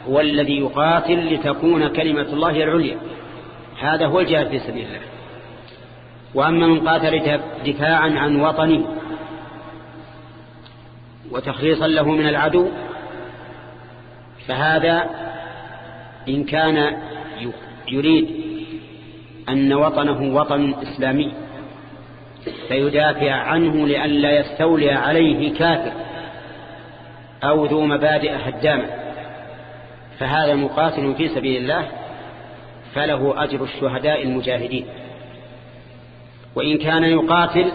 هو الذي يقاتل لتكون كلمة الله العليا. هذا هو الجهاد في سبيل الله. وأما من قاتل دفاعا عن وطنه وتخليصا له من العدو فهذا إن كان يريد أن وطنه وطن إسلامي فيدافع عنه لئلا يستولي عليه كافر أو ذو مبادئ هدامة فهذا مقاتل في سبيل الله فله أجر الشهداء المجاهدين. وإن كان يقاتل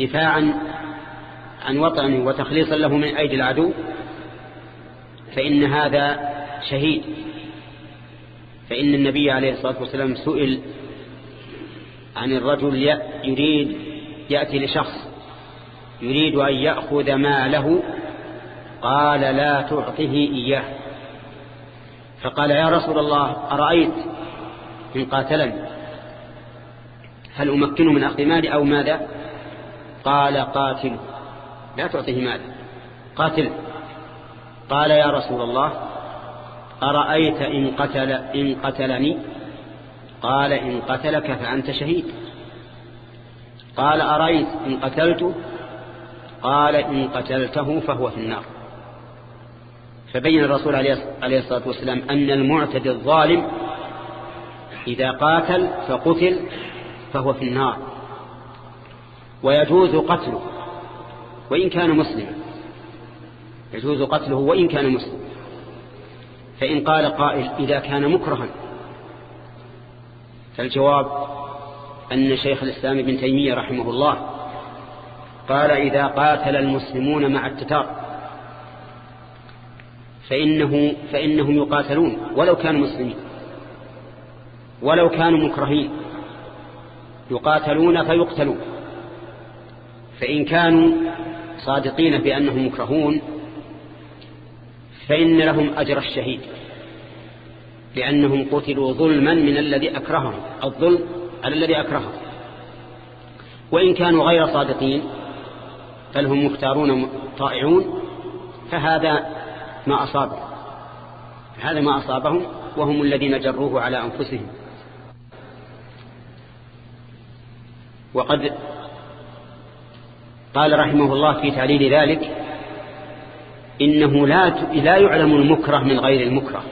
دفاعا عن وطنه وتخليصا له من أيدي العدو فإن هذا شهيد. فإن النبي عليه الصلاة والسلام سئل عن الرجل يريد يأتي لشخص يريد أن يأخذ ماله قال لا تعطه إياه. فقال يا رسول الله أرأيت إن قاتلني؟ هل أمكنه من أخذ مالي أو ماذا؟ قال قاتل لا تعطيه مالا قاتل. قال يا رسول الله أرأيت إن, قتل إن قتلني؟ قال إن قتلك فأنت شهيد. قال أرأيت إن قتلته قال إن قتلته فهو في النار. فبين الرسول عليه الصلاة والسلام أن المعتدي الظالم إذا قاتل فقتل فهو في النار. ويجوز قتله. وإن كان مسلما. يجوز قتله وإن كان مسلما. فإن قال قائل إذا كان مكرها. فالجواب أن شيخ الإسلام ابن تيمية رحمه الله قال إذا قاتل المسلمون مع التتار فإنه فإنهم يقاتلون ولو كانوا مسلمين. ولو كانوا مكرهين. يقاتلون فيقتلون. فإن كانوا صادقين بأنهم مكرهون فإن لهم أجر الشهيد لأنهم قتلوا ظلما من الذي أكرههم الظلم على الذي أكرههم. وإن كانوا غير صادقين بل هم مختارون طائعون فهذا ما أصابهم. هذا ما أصابهم وهم الذين جروه على أنفسهم. وقد قال رحمه الله في تعليل ذلك إنه لا لا يعلم المكره من غير المكره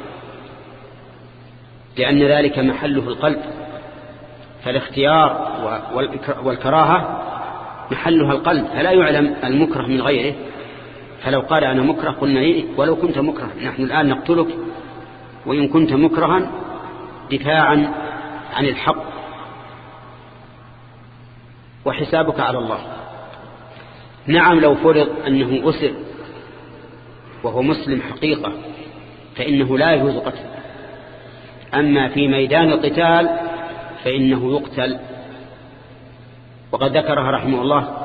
لأن ذلك محله القلب فالاختيار والكراهة محلها القلب فلا يعلم المكره من غيره. فلو قال أنا مكره قلنا إيه ولو كنت مكره نحن الآن نقتلك وإن كنت مكرها دفاعا عن الحق وحسابك على الله. نعم لو فرض أنه أسر وهو مسلم حقيقة فإنه لا يجوز قتله. أما في ميدان القتال فإنه يقتل. وقد ذكرها رحمه الله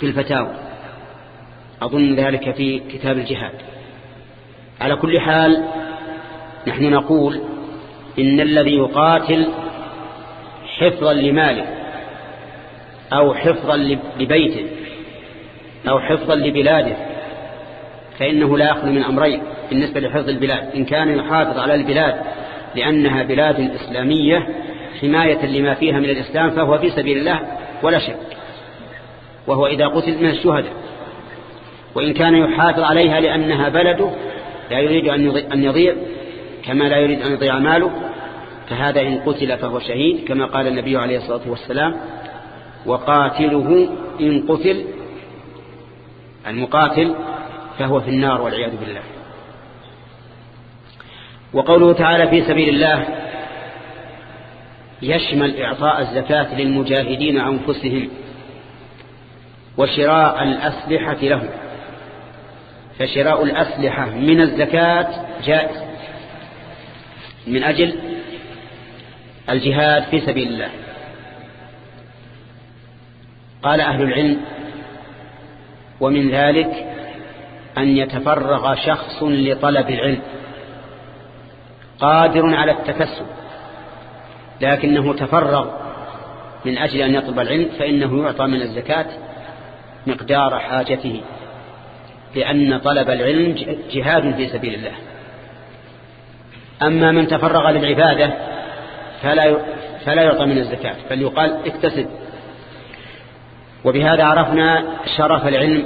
في الفتاوى. أظن ذلك في كتاب الجهاد. على كل حال نحن نقول إن الذي يقاتل حفظا لماله أو حفظا لبيته أو حفظا لبلاده فإنه لا يخلو من أمرين بالنسبة لحفظ البلاد إن كان يحافظ على البلاد لأنها بلاد إسلامية حماية لما فيها من الإسلام فهو في سبيل الله ولا شك. وهو إذا قتل من الشهداء. وإن كان يحافظ عليها لأنها بلده لا يريد أن يضيع كما لا يريد أن يضيع ماله فهذا إن قتل فهو شهيد كما قال النبي عليه الصلاة والسلام وقاتله إن قتل المقاتل فهو في النار والعياذ بالله. وقوله تعالى في سبيل الله يشمل إعطاء الزكاة للمجاهدين أنفسهم وشراء الأسلحة لهم. فشراء الأسلحة من الزكاة جائز من أجل الجهاد في سبيل الله. قال أهل العلم ومن ذلك أن يتفرغ شخص لطلب العلم قادر على التكسب لكنه تفرغ من أجل أن يطلب العلم فإنه يعطى من الزكاة مقدار حاجته لأن طلب العلم جهاد في سبيل الله. أما من تفرغ للعبادة فلا فلا يعطى من الزكاة بل يقال اكتسب. وبهذا عرفنا شرف العلم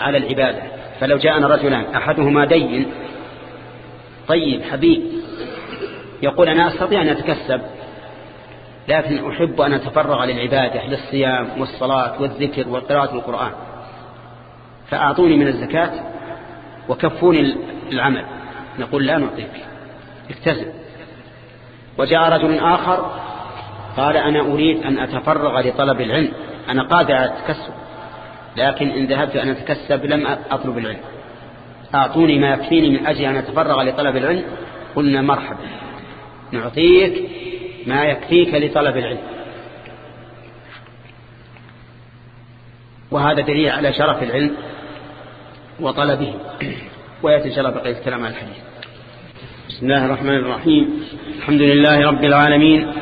على العبادة. فلو جاءنا رجلان أحدهما دين طيب حبيب يقول أنا أستطيع أن أتكسب لكن أحب أن أتفرغ للعبادة للصيام والصلاة والذكر وقراءة القرآن فأعطوني من الزكاة وكفوني العمل. نقول لا نعطيك اكتسب. وجاء رجل آخر قال أنا أريد أن أتفرغ لطلب العلم. أنا قادر على التكسب لكن إن ذهبت أن أتكسب لم أطلب العلم. أعطوني ما يكفيني من أجل أن أتفرغ لطلب العلم. قلنا مرحبا. نعطيك ما يكفيك لطلب العلم. وهذا دليل على شرف العلم وطلبه. ويأتي إن شاء الله بقية الكلام عن الحديث. بسم الله الرحمن الرحيم. الحمد لله رب العالمين.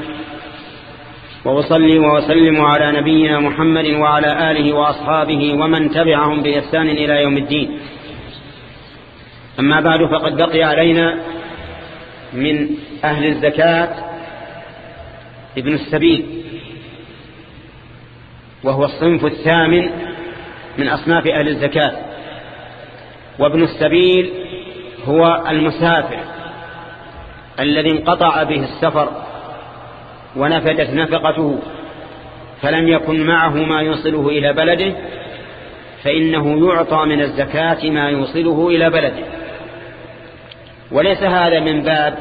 وأصلي وأسلم على نبينا محمد وعلى آله وأصحابه ومن تبعهم بإحسان إلى يوم الدين. أما بعد فقد بقي علينا من أهل الزكاة ابن السبيل وهو الصنف الثامن من أصناف أهل الزكاة. وابن السبيل هو المسافر الذي انقطع به السفر ونفدت نفقته فلم يكن معه ما يوصله إلى بلده فإنه يعطى من الزكاة ما يوصله إلى بلده. وليس هذا من باب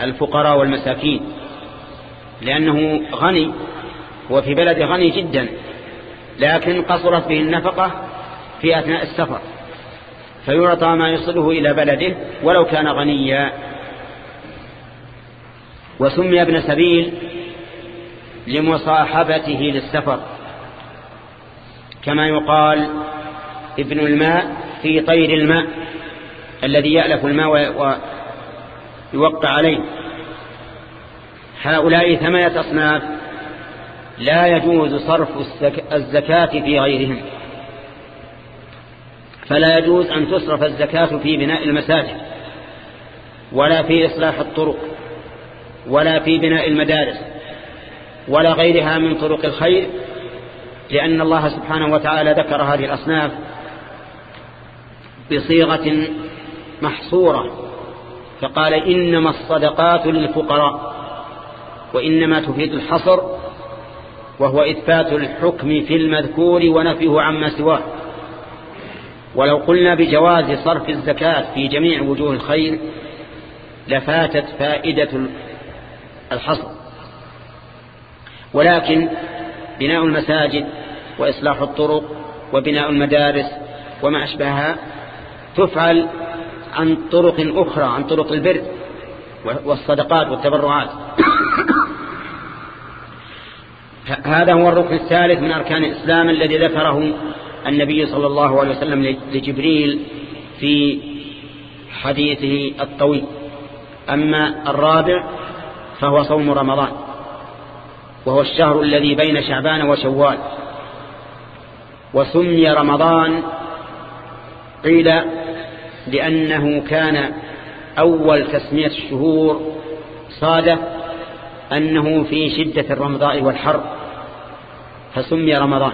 الفقراء والمساكين لأنه غني هو في بلد غني جدا لكن قصرت به النفقة في أثناء السفر فيعطى ما يصله إلى بلده ولو كان غنيا. وسمي ابن سبيل لمصاحبته للسفر. كما يقال ابن الماء في طير الماء الذي يألف الماء ويوقع عليه. هؤلاء ثمانية أصناف لا يجوز صرف الزكاة في غيرهم. فلا يجوز أن تصرف الزكاة في بناء المساجد ولا في إصلاح الطرق. ولا في بناء المدارس ولا غيرها من طرق الخير لأن الله سبحانه وتعالى ذكر هذه الأصناف بصيغة محصورة فقال إنما الصدقات للفقراء وإنما تفيد الحصر وهو إثبات الحكم في المذكور ونفيه عما سواه. ولو قلنا بجواز صرف الزكاة في جميع وجوه الخير لفاتت فائدة الحصر. ولكن بناء المساجد وإصلاح الطرق وبناء المدارس وما أشبهها تفعل عن طرق أخرى عن طرق البر والصدقات والتبرعات. هذا هو الركن الثالث من أركان الإسلام الذي ذكره النبي صلى الله عليه وسلم لجبريل في حديثه الطويل. أما الرابع فهو صوم رمضان. وهو الشهر الذي بين شعبان وشوال. وسمي رمضان قيل لأنه كان أول تسمية الشهور صادف أنه في شدة الرمضاء والحر فسمي رمضان.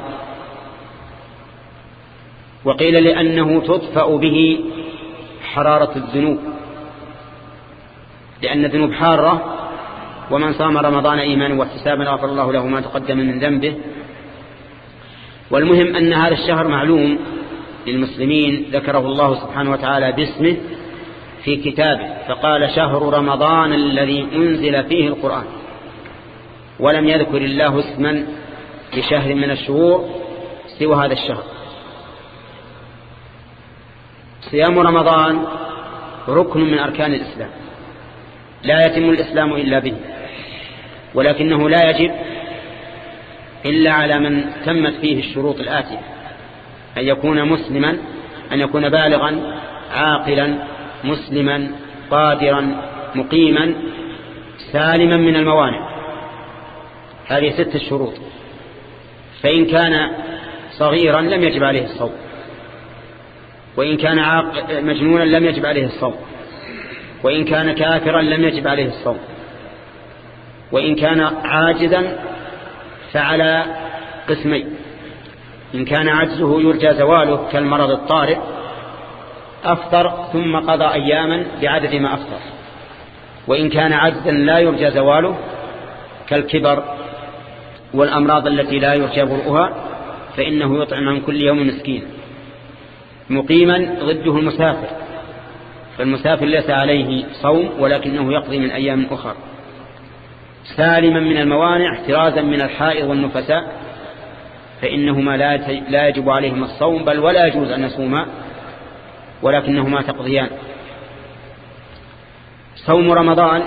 وقيل لأنه تطفأ به حرارة الذنوب لأن الذنوب حارة ومن صام رمضان إيمانا واحتسابا غفر الله له ما تقدم من ذنبه. والمهم أن هذا الشهر معلوم للمسلمين ذكره الله سبحانه وتعالى باسمه في كتابه فقال شهر رمضان الذي أنزل فيه القرآن ولم يذكر الله اسما لشهر من الشهور سوى هذا الشهر. صيام رمضان ركن من أركان الإسلام لا يتم الإسلام إلا به. ولكنه لا يجب إلا على من تمت فيه الشروط الآتية. أن يكون مسلما أن يكون بالغا عاقلا مسلما قادرا مقيما سالما من الموانع. هذه ست الشروط. فإن كان صغيرا لم يجب عليه الصوم. وإن كان مجنونا لم يجب عليه الصوم. وإن كان كافرا لم يجب عليه الصوم. وإن كان عاجزا فعلى قسمين. إن كان عجزه يرجى زواله كالمرض الطارئ أفطر ثم قضى أياما بعدد ما أفطر. وإن كان عجزا لا يرجى زواله كالكبر والأمراض التي لا يرجى برؤها فإنه يطعم عن كل يوم مسكين. مقيما ضده المسافر فالمسافر ليس عليه صوم ولكنه يقضي من أيام أخرى. سالما من الموانع احترازا من الحائض والنفساء فإنهما لا يجب عليهما الصوم بل ولا يجوز أن يصوما ولكنهما تقضيان. صوم رمضان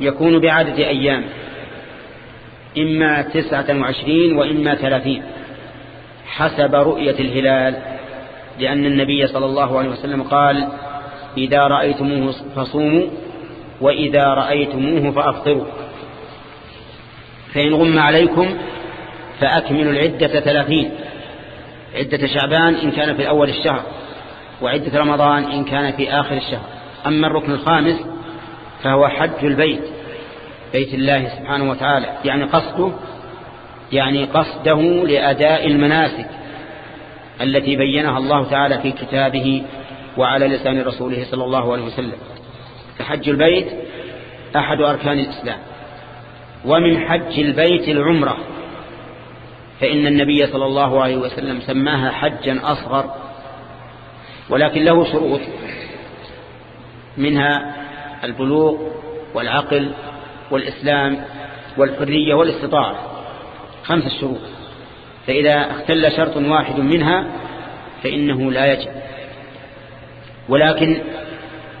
يكون بعدد أيام إما تسعة وعشرين وإما ثلاثين حسب رؤية الهلال لأن النبي صلى الله عليه وسلم قال إذا رأيتموه فصوموا وإذا رأيتموه فأفطروا. فإن غم عليكم فأكملوا العدة ثلاثين. عدة شعبان إن كان في أول الشهر وعدة رمضان إن كان في آخر الشهر. أما الركن الخامس فهو حج البيت بيت الله سبحانه وتعالى. يعني قصده يعني قصده لأداء المناسك التي بينها الله تعالى في كتابه وعلى لسان رسوله صلى الله عليه وسلم. فحج البيت أحد أركان الإسلام. ومن حج البيت العمرة. فإن النبي صلى الله عليه وسلم سماها حجا أصغر. ولكن له شروط. منها البلوغ والعقل والإسلام والحرية والاستطاعة. خمس شروط. فإذا اختل شرط واحد منها فإنه لا يجب. ولكن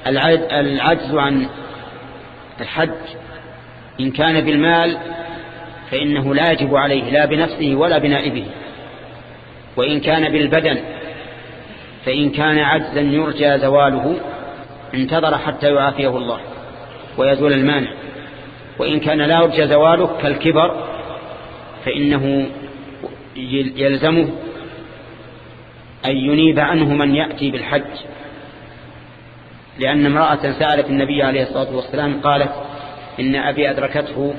العجز عن الحج إن كان بالمال فإنه لا يجب عليه لا بنفسه ولا بنائبه. وإن كان بالبدن فإن كان عجزا يرجى زواله انتظر حتى يعافيه الله ويزول المانع. وإن كان لا يرجى زواله كالكبر فإنه يلزمه أن ينيب عنه من يأتي بالحج. لأن امرأة سألت النبي عليه الصلاة والسلام قالت إن أبي أدركته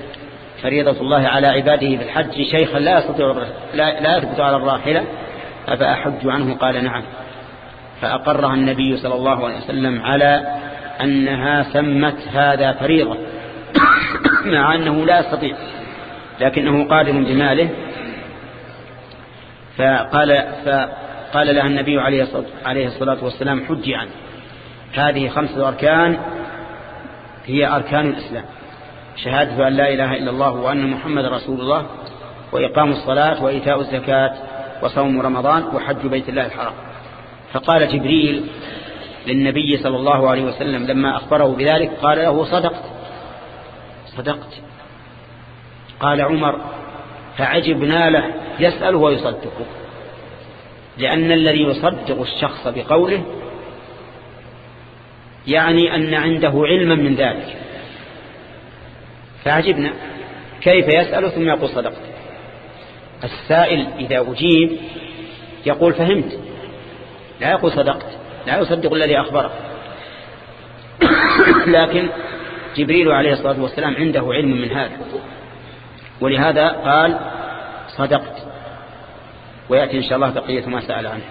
فريضة الله على عباده بالحج شيخا لا يستطيع لا, لا يثبت على الراحلة. أفأحج عنه؟ قال نعم. فأقرها النبي صلى الله عليه وسلم على أنها سمت هذا فريضة مع أنه لا يستطيع لكنه قادم بماله. فقال, فقال لها النبي عليه الصلاة والسلام حج عنه. هذه خمسة أركان هي أركان الإسلام. شهادة أن لا إله إلا الله وأن محمد رسول الله وإقام الصلاة وإيتاء الزكاة وصوم رمضان وحج بيت الله الحرام. فقال جبريل للنبي صلى الله عليه وسلم لما أخبره بذلك قال له صدقت. صدقت. قال عمر فعجبنا له يسأل ويصدقه لأن الذي يصدق الشخص بقوله يعني أن عنده علما من ذلك. فعجبنا. كيف يسأل ثم يقول صدقت. السائل إذا أجيب يقول فهمت. لا يقول صدقت. لا يصدق الذي أخبره [COUGHS] لكن جبريل عليه الصلاة والسلام عنده علم من هذا. ولهذا قال صدقت. ويأتي إن شاء الله بقية ما سأل عنه.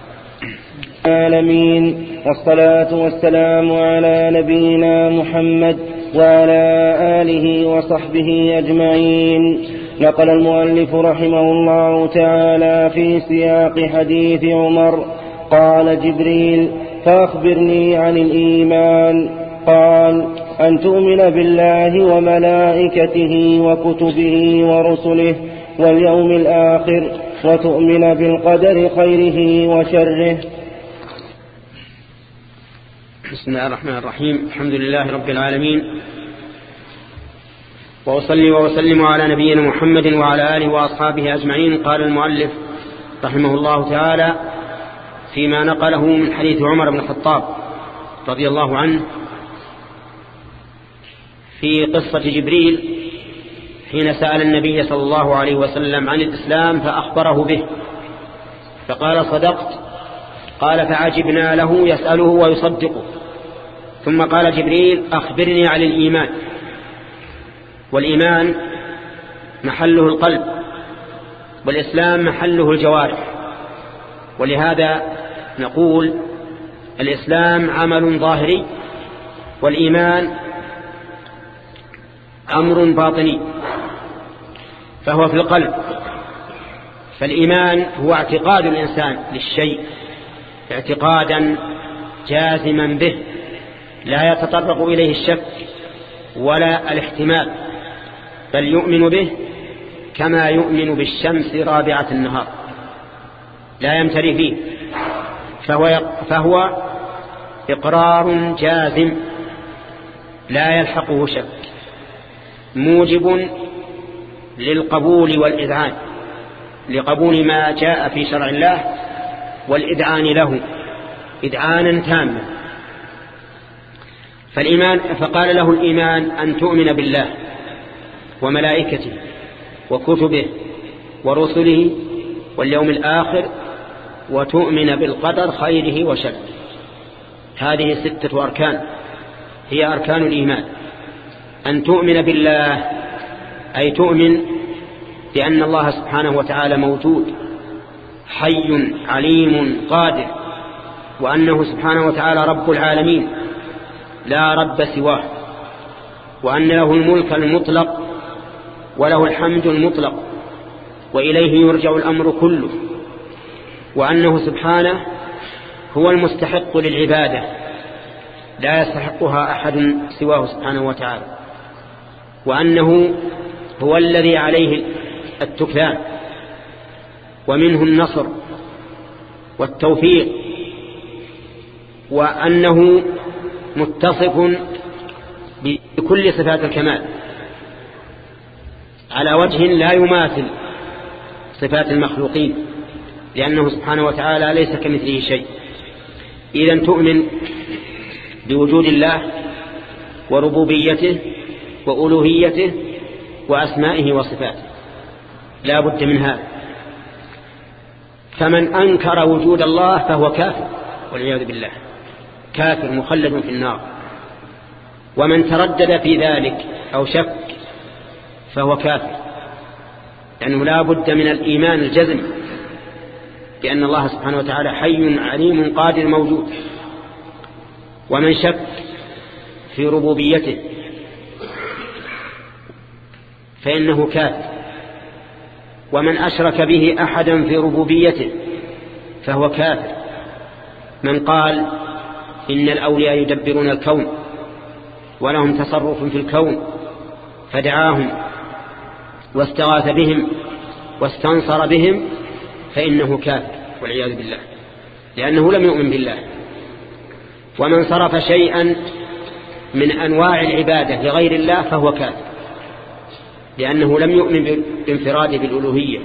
العالمين والصلاة والسلام على نبينا محمد وعلى آله وصحبه أجمعين. نقل المؤلف رحمه الله تعالى في سياق حديث عمر قال جبريل فأخبرني عن الإيمان. قال أن تؤمن بالله وملائكته وكتبه ورسله واليوم الآخر وتؤمن بالقدر خيره وشره. بسم الله الرحمن الرحيم. الحمد لله رب العالمين. وأصلي وأسلم على نبينا محمد وعلى آله وأصحابه أجمعين. قال المؤلف رحمه الله تعالى فيما نقله من حديث عمر بن الخطاب رضي الله عنه في قصة جبريل حين سأل النبي صلى الله عليه وسلم عن الإسلام فأخبره به. فقال صدقت. قال فعجبنا له يسأله ويصدقه. ثم قال جبريل أخبرني عن الإيمان. والإيمان محله القلب والإسلام محله الجوارح. ولهذا نقول الإسلام عمل ظاهري والإيمان أمر باطني فهو في القلب. فالإيمان هو اعتقاد الإنسان للشيء اعتقادا جازما به. لا يتطرق إليه الشك ولا الاحتمال بل يؤمن به كما يؤمن بالشمس رابعة النهار. لا يمتري فيه فهو, فهو إقرار جازم لا يلحقه شك موجب للقبول والإذعان لقبول ما جاء في شرع الله والإذعان له إذعانا تاما. فالإيمان فقال له الإيمان أن تؤمن بالله وملائكته وكتبه ورسله واليوم الآخر وتؤمن بالقدر خيره وشره. هذه ستة أركان. هي أركان الإيمان. أن تؤمن بالله أي تؤمن بأن الله سبحانه وتعالى موجود حي عليم قادر وأنه سبحانه وتعالى رب العالمين. لا رب سواه وأن له الملك المطلق وله الحمد المطلق وإليه يرجع الأمر كله وأنه سبحانه هو المستحق للعبادة لا يستحقها أحد سواه سبحانه وتعالى وأنه هو الذي عليه التكلان ومنه النصر والتوفيق وأنه متصف بكل صفات الكمال. على وجه لا يماثل صفات المخلوقين لأنه سبحانه وتعالى ليس كمثله شيء. إذا تؤمن بوجود الله وربوبيته وألوهيته وأسمائه وصفاته. لا بد من هذا. فمن أنكر وجود الله فهو كافر والعياذ بالله. كافر مخلد في النار. ومن تردد في ذلك أو شك فهو كافر. لأنه لا بد من الإيمان الجزم بأن الله سبحانه وتعالى حي عليم قادر موجود. ومن شك في ربوبيته فإنه كافر. ومن أشرك به أحدا في ربوبيته فهو كافر. من قال إن الأولياء يدبرون الكون ولهم تصرف في الكون فدعاهم واستغاث بهم واستنصر بهم فإنه كافر والعياذ بالله لأنه لم يؤمن بالله. ومن صرف شيئا من أنواع العبادة لغير الله فهو كافر لأنه لم يؤمن بانفراده بالألوهية.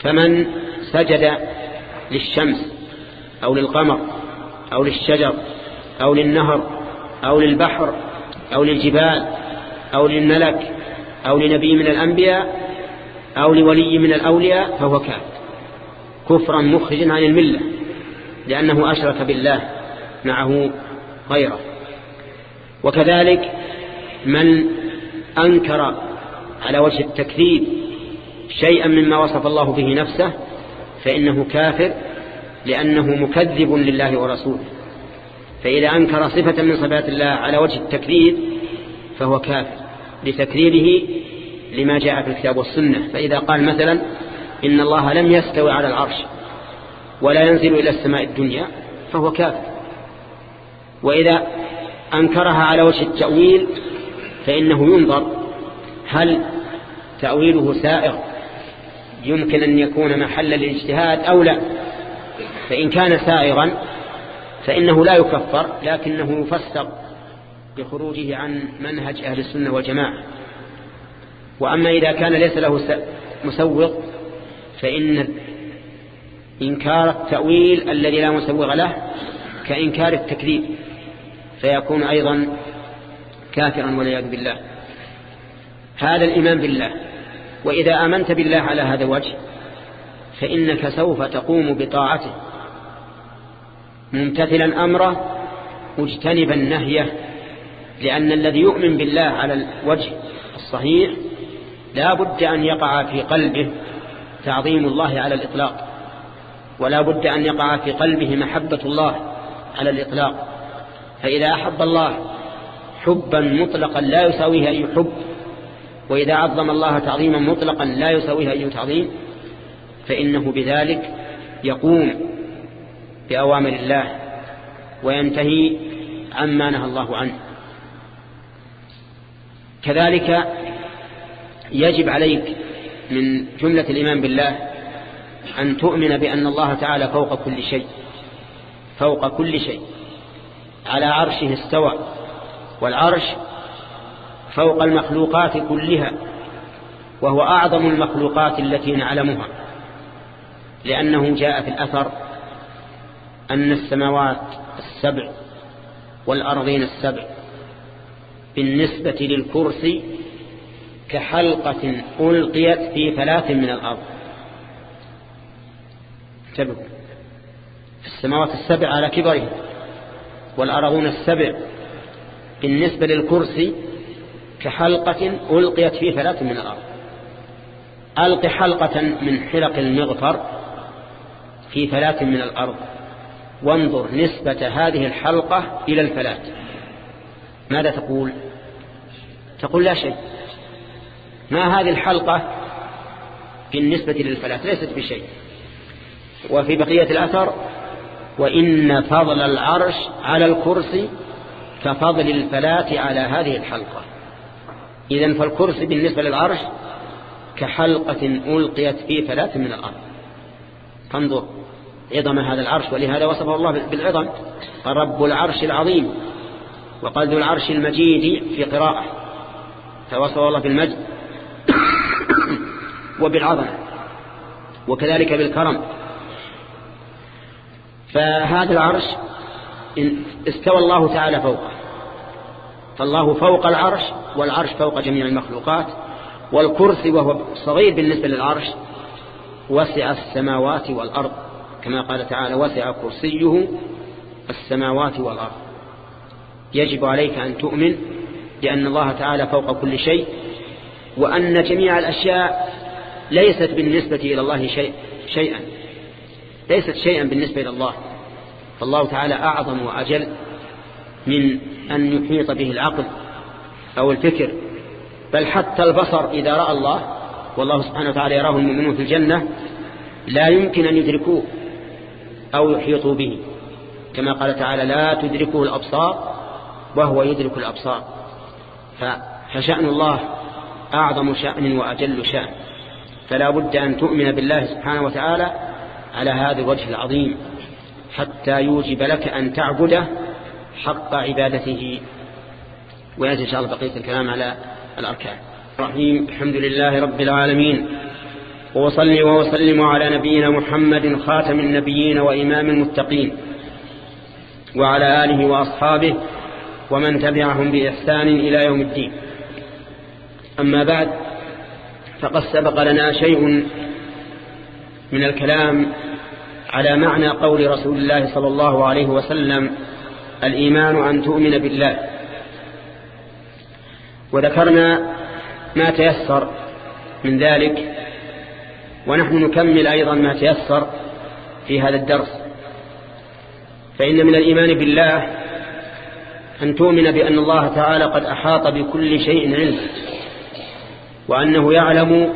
فمن سجد للشمس أو للقمر أو للشجر أو للنهر أو للبحر أو للجبال أو للملك أو لنبي من الأنبياء أو لولي من الأولياء فهو كافر. كفرا مخرجا عن الملة لأنه أشرك بالله معه غيره. وكذلك من أنكر على وجه التكذيب شيئا مما وصف الله به نفسه فإنه كافر لأنه مكذب لله ورسوله. فإذا أنكر صفة من صفات الله على وجه التكذيب فهو كافر. لتكذيبه لما جاء في الكتاب والسنة. فإذا قال مثلا إن الله لم يستوي على العرش ولا ينزل إلى السماء الدنيا فهو كافر. وإذا أنكرها على وجه التأويل فإنه ينظر هل تأويله سائغ يمكن أن يكون محل الاجتهاد أو لا. فإن كان سائغا فإنه لا يكفر لكنه يفسر بخروجه عن منهج أهل السنة والجماعة. وأما إذا كان ليس له مسوغ فإن إنكار التأويل الذي لا مسوغ له كإنكار التكذيب فيكون أيضا كافرا والعياذ بالله. هذا الإيمان بالله. وإذا آمنت بالله على هذا الوجه فإنك سوف تقوم بطاعته. ممتثلا أمره مجتنبا نهيه لأن الذي يؤمن بالله على الوجه الصحيح لا بد أن يقع في قلبه تعظيم الله على الإطلاق ولا بد أن يقع في قلبه محبة الله على الإطلاق. فإذا أحب الله حبا مطلقا لا يساويه أي حب وإذا عظم الله تعظيما مطلقا لا يساويه أي تعظيم فإنه بذلك يقوم بأوامر الله وينتهي عما نهى الله عنه. كذلك يجب عليك من جملة الإيمان بالله أن تؤمن بأن الله تعالى فوق كل شيء فوق كل شيء على عرشه استوى والعرش فوق المخلوقات كلها وهو أعظم المخلوقات التي نعلمها لأنه جاء في الأثر أن السماوات السبع والأرضين السبع بالنسبة للكرسي كحلقة ألقيت في ثلاث من الأرض. انتبهوا. السماوات السبع على كبرها والأرضون السبع بالنسبة للكرسي كحلقة ألقيت في ثلاث من الأرض. ألق حلقة من حلق المغفر في ثلاث من الأرض. وانظر نسبة هذه الحلقة إلى الفلاة ماذا تقول؟ تقول لا شيء. ما هذه الحلقة بالنسبة للفلاة ليست بشيء. وفي بقية الأثر وإن فضل العرش على الكرسي كفضل الفلاة على هذه الحلقة. إذن فالكرسي بالنسبة للعرش كحلقة ألقيت في ثلاث من الأرض. فانظر. عظم هذا العرش ولهذا وصفه الله بالعظم رب العرش العظيم وقال ذو العرش المجيد في قراءة فوصفه الله بالمجد [COUGHS] وبالعظم وكذلك بالكرم. فهذا العرش استوى الله تعالى فوقه فالله فوق العرش والعرش فوق جميع المخلوقات والكرسي وهو صغير بالنسبة للعرش وسع السماوات والأرض. كما قال تعالى وسع كرسيه السماوات والأرض. يجب عليك أن تؤمن لأن الله تعالى فوق كل شيء وأن جميع الأشياء ليست بالنسبة إلى الله شيء شيئا. ليست شيئا بالنسبة إلى الله. فالله تعالى أعظم وأجل من أن يحيط به العقل أو الفكر. بل حتى البصر إذا رأى الله والله سبحانه وتعالى يراه المؤمنون في الجنة لا يمكن أن يدركوه. أو يحيطوا به. كما قال تعالى لا تدركه الأبصار وهو يدرك الأبصار. فشأن الله أعظم شأن وأجل شأن. فلا بد أن تؤمن بالله سبحانه وتعالى على هذا الوجه العظيم حتى يوجب لك أن تعبده حق عبادته. ويأتي إن شاء الله بقية الكلام على الأركان. الرحيم الحمد لله رب العالمين. وصلي وسلم على نبينا محمد خاتم النبيين وإمام المتقين وعلى آله وأصحابه ومن تبعهم بإحسان إلى يوم الدين. أما بعد فقد سبق لنا شيء من الكلام على معنى قول رسول الله صلى الله عليه وسلم الإيمان أن تؤمن بالله. وذكرنا ما تيسر من ذلك ونحن نكمل أيضا ما تيسر في هذا الدرس. فإن من الإيمان بالله أن تؤمن بأن الله تعالى قد أحاط بكل شيء علم وأنه يعلم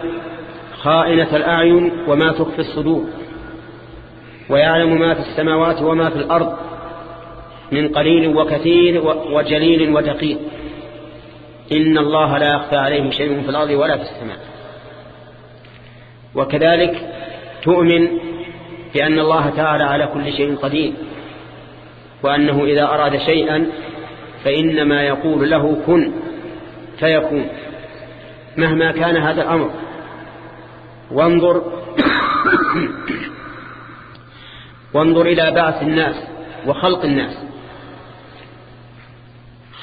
خائنة الأعين وما تخفي الصدور ويعلم ما في السماوات وما في الأرض من قليل وكثير وجليل ودقيق. إن الله لا يخفى عليه شيء في الأرض ولا في السماء. وكذلك تؤمن بأن الله تعالى على كل شيء قدير وأنه إذا أراد شيئا فإنما يقول له كن فيكون. مهما كان هذا الأمر. وانظر [COUGHS] وانظر إلى بعث الناس وخلق الناس.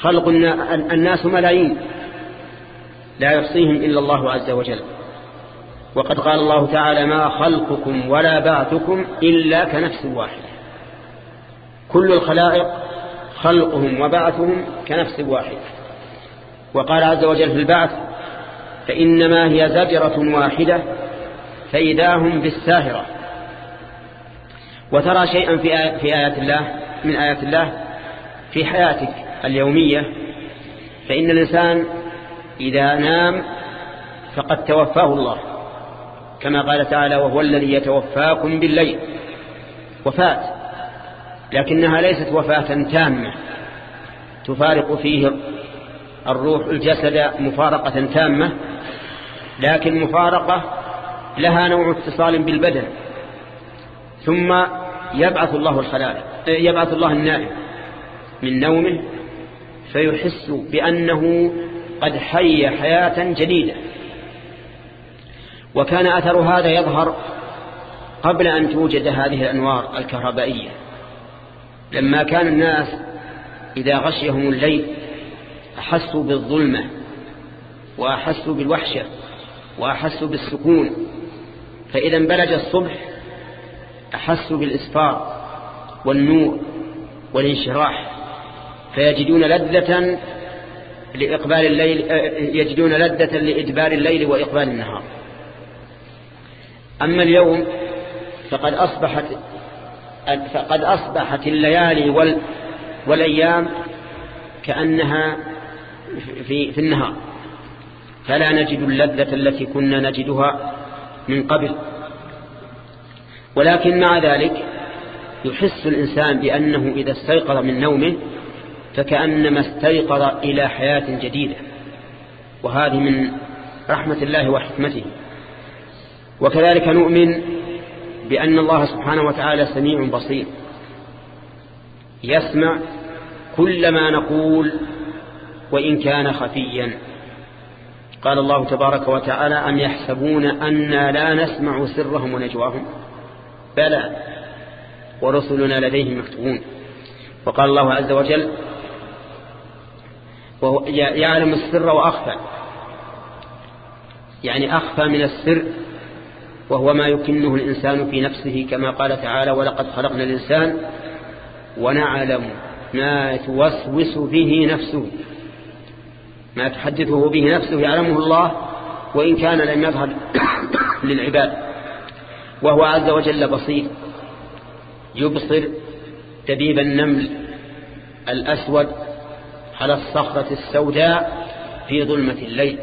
خلق الناس ملايين. لا يحصيهم إلا الله عز وجل. وقد قال الله تعالى ما خلقكم ولا بعثكم إلا كنفس واحدة. كل الخلائق خلقهم وبعثهم كنفس واحدة. وقال عز وجل في البعث فإنما هي زجرة واحدة فإذا هم بالساهرة. وترى شيئا في في آيات الله من آيات الله في حياتك اليومية فإن الإنسان إذا نام فقد توفاه الله. كما قال تعالى وهو الذي يتوفاكم بالليل. وفاة. لكنها ليست وفاة تامة. تفارق فيه الروح الجسد مفارقة تامة. لكن مفارقة لها نوع اتصال بالبدن. ثم يبعث الله الخلائق. يبعث الله النائم. من نومه فيحس بأنه قد حي حياة جديدة. وكان أثر هذا يظهر قبل أن توجد هذه الأنوار الكهربائية. لما كان الناس إذا غشيهم الليل أحسوا بالظلمة وأحسوا بالوحشة وأحسوا بالسكون فإذا انبلج الصبح أحسوا بالإسفار والنور والانشراح فيجدون لذة لإقبال الليل يجدون لذة لإدبار الليل وإقبال النهار. أما اليوم فقد أصبحت فقد أصبحت الليالي وال والأيام كأنها في, في النهار. فلا نجد اللذة التي كنا نجدها من قبل. ولكن مع ذلك يحس الإنسان بأنه إذا استيقظ من نومه فكأنما استيقظ إلى حياة جديدة. وهذه من رحمة الله وحكمته. وكذلك نؤمن بأن الله سبحانه وتعالى سميع بصير. يسمع كل ما نقول وإن كان خفيا. قال الله تبارك وتعالى أم يحسبون أنا لا نسمع سرهم ونجواهم؟ بلى ورسلنا لديهم مكتبون وقال الله عز وجل وهو يعلم السر وأخفى. يعني أخفى من السر وهو ما يكنه الإنسان في نفسه كما قال تعالى ولقد خلقنا الإنسان ونعلم ما توسوس به نفسه. ما تحدثه به نفسه يعلمه الله وإن كان لم يظهر [COUGHS] للعباد. وهو عز وجل بصير. يبصر دبيب النمل الأسود على الصخرة السوداء في ظلمة الليل.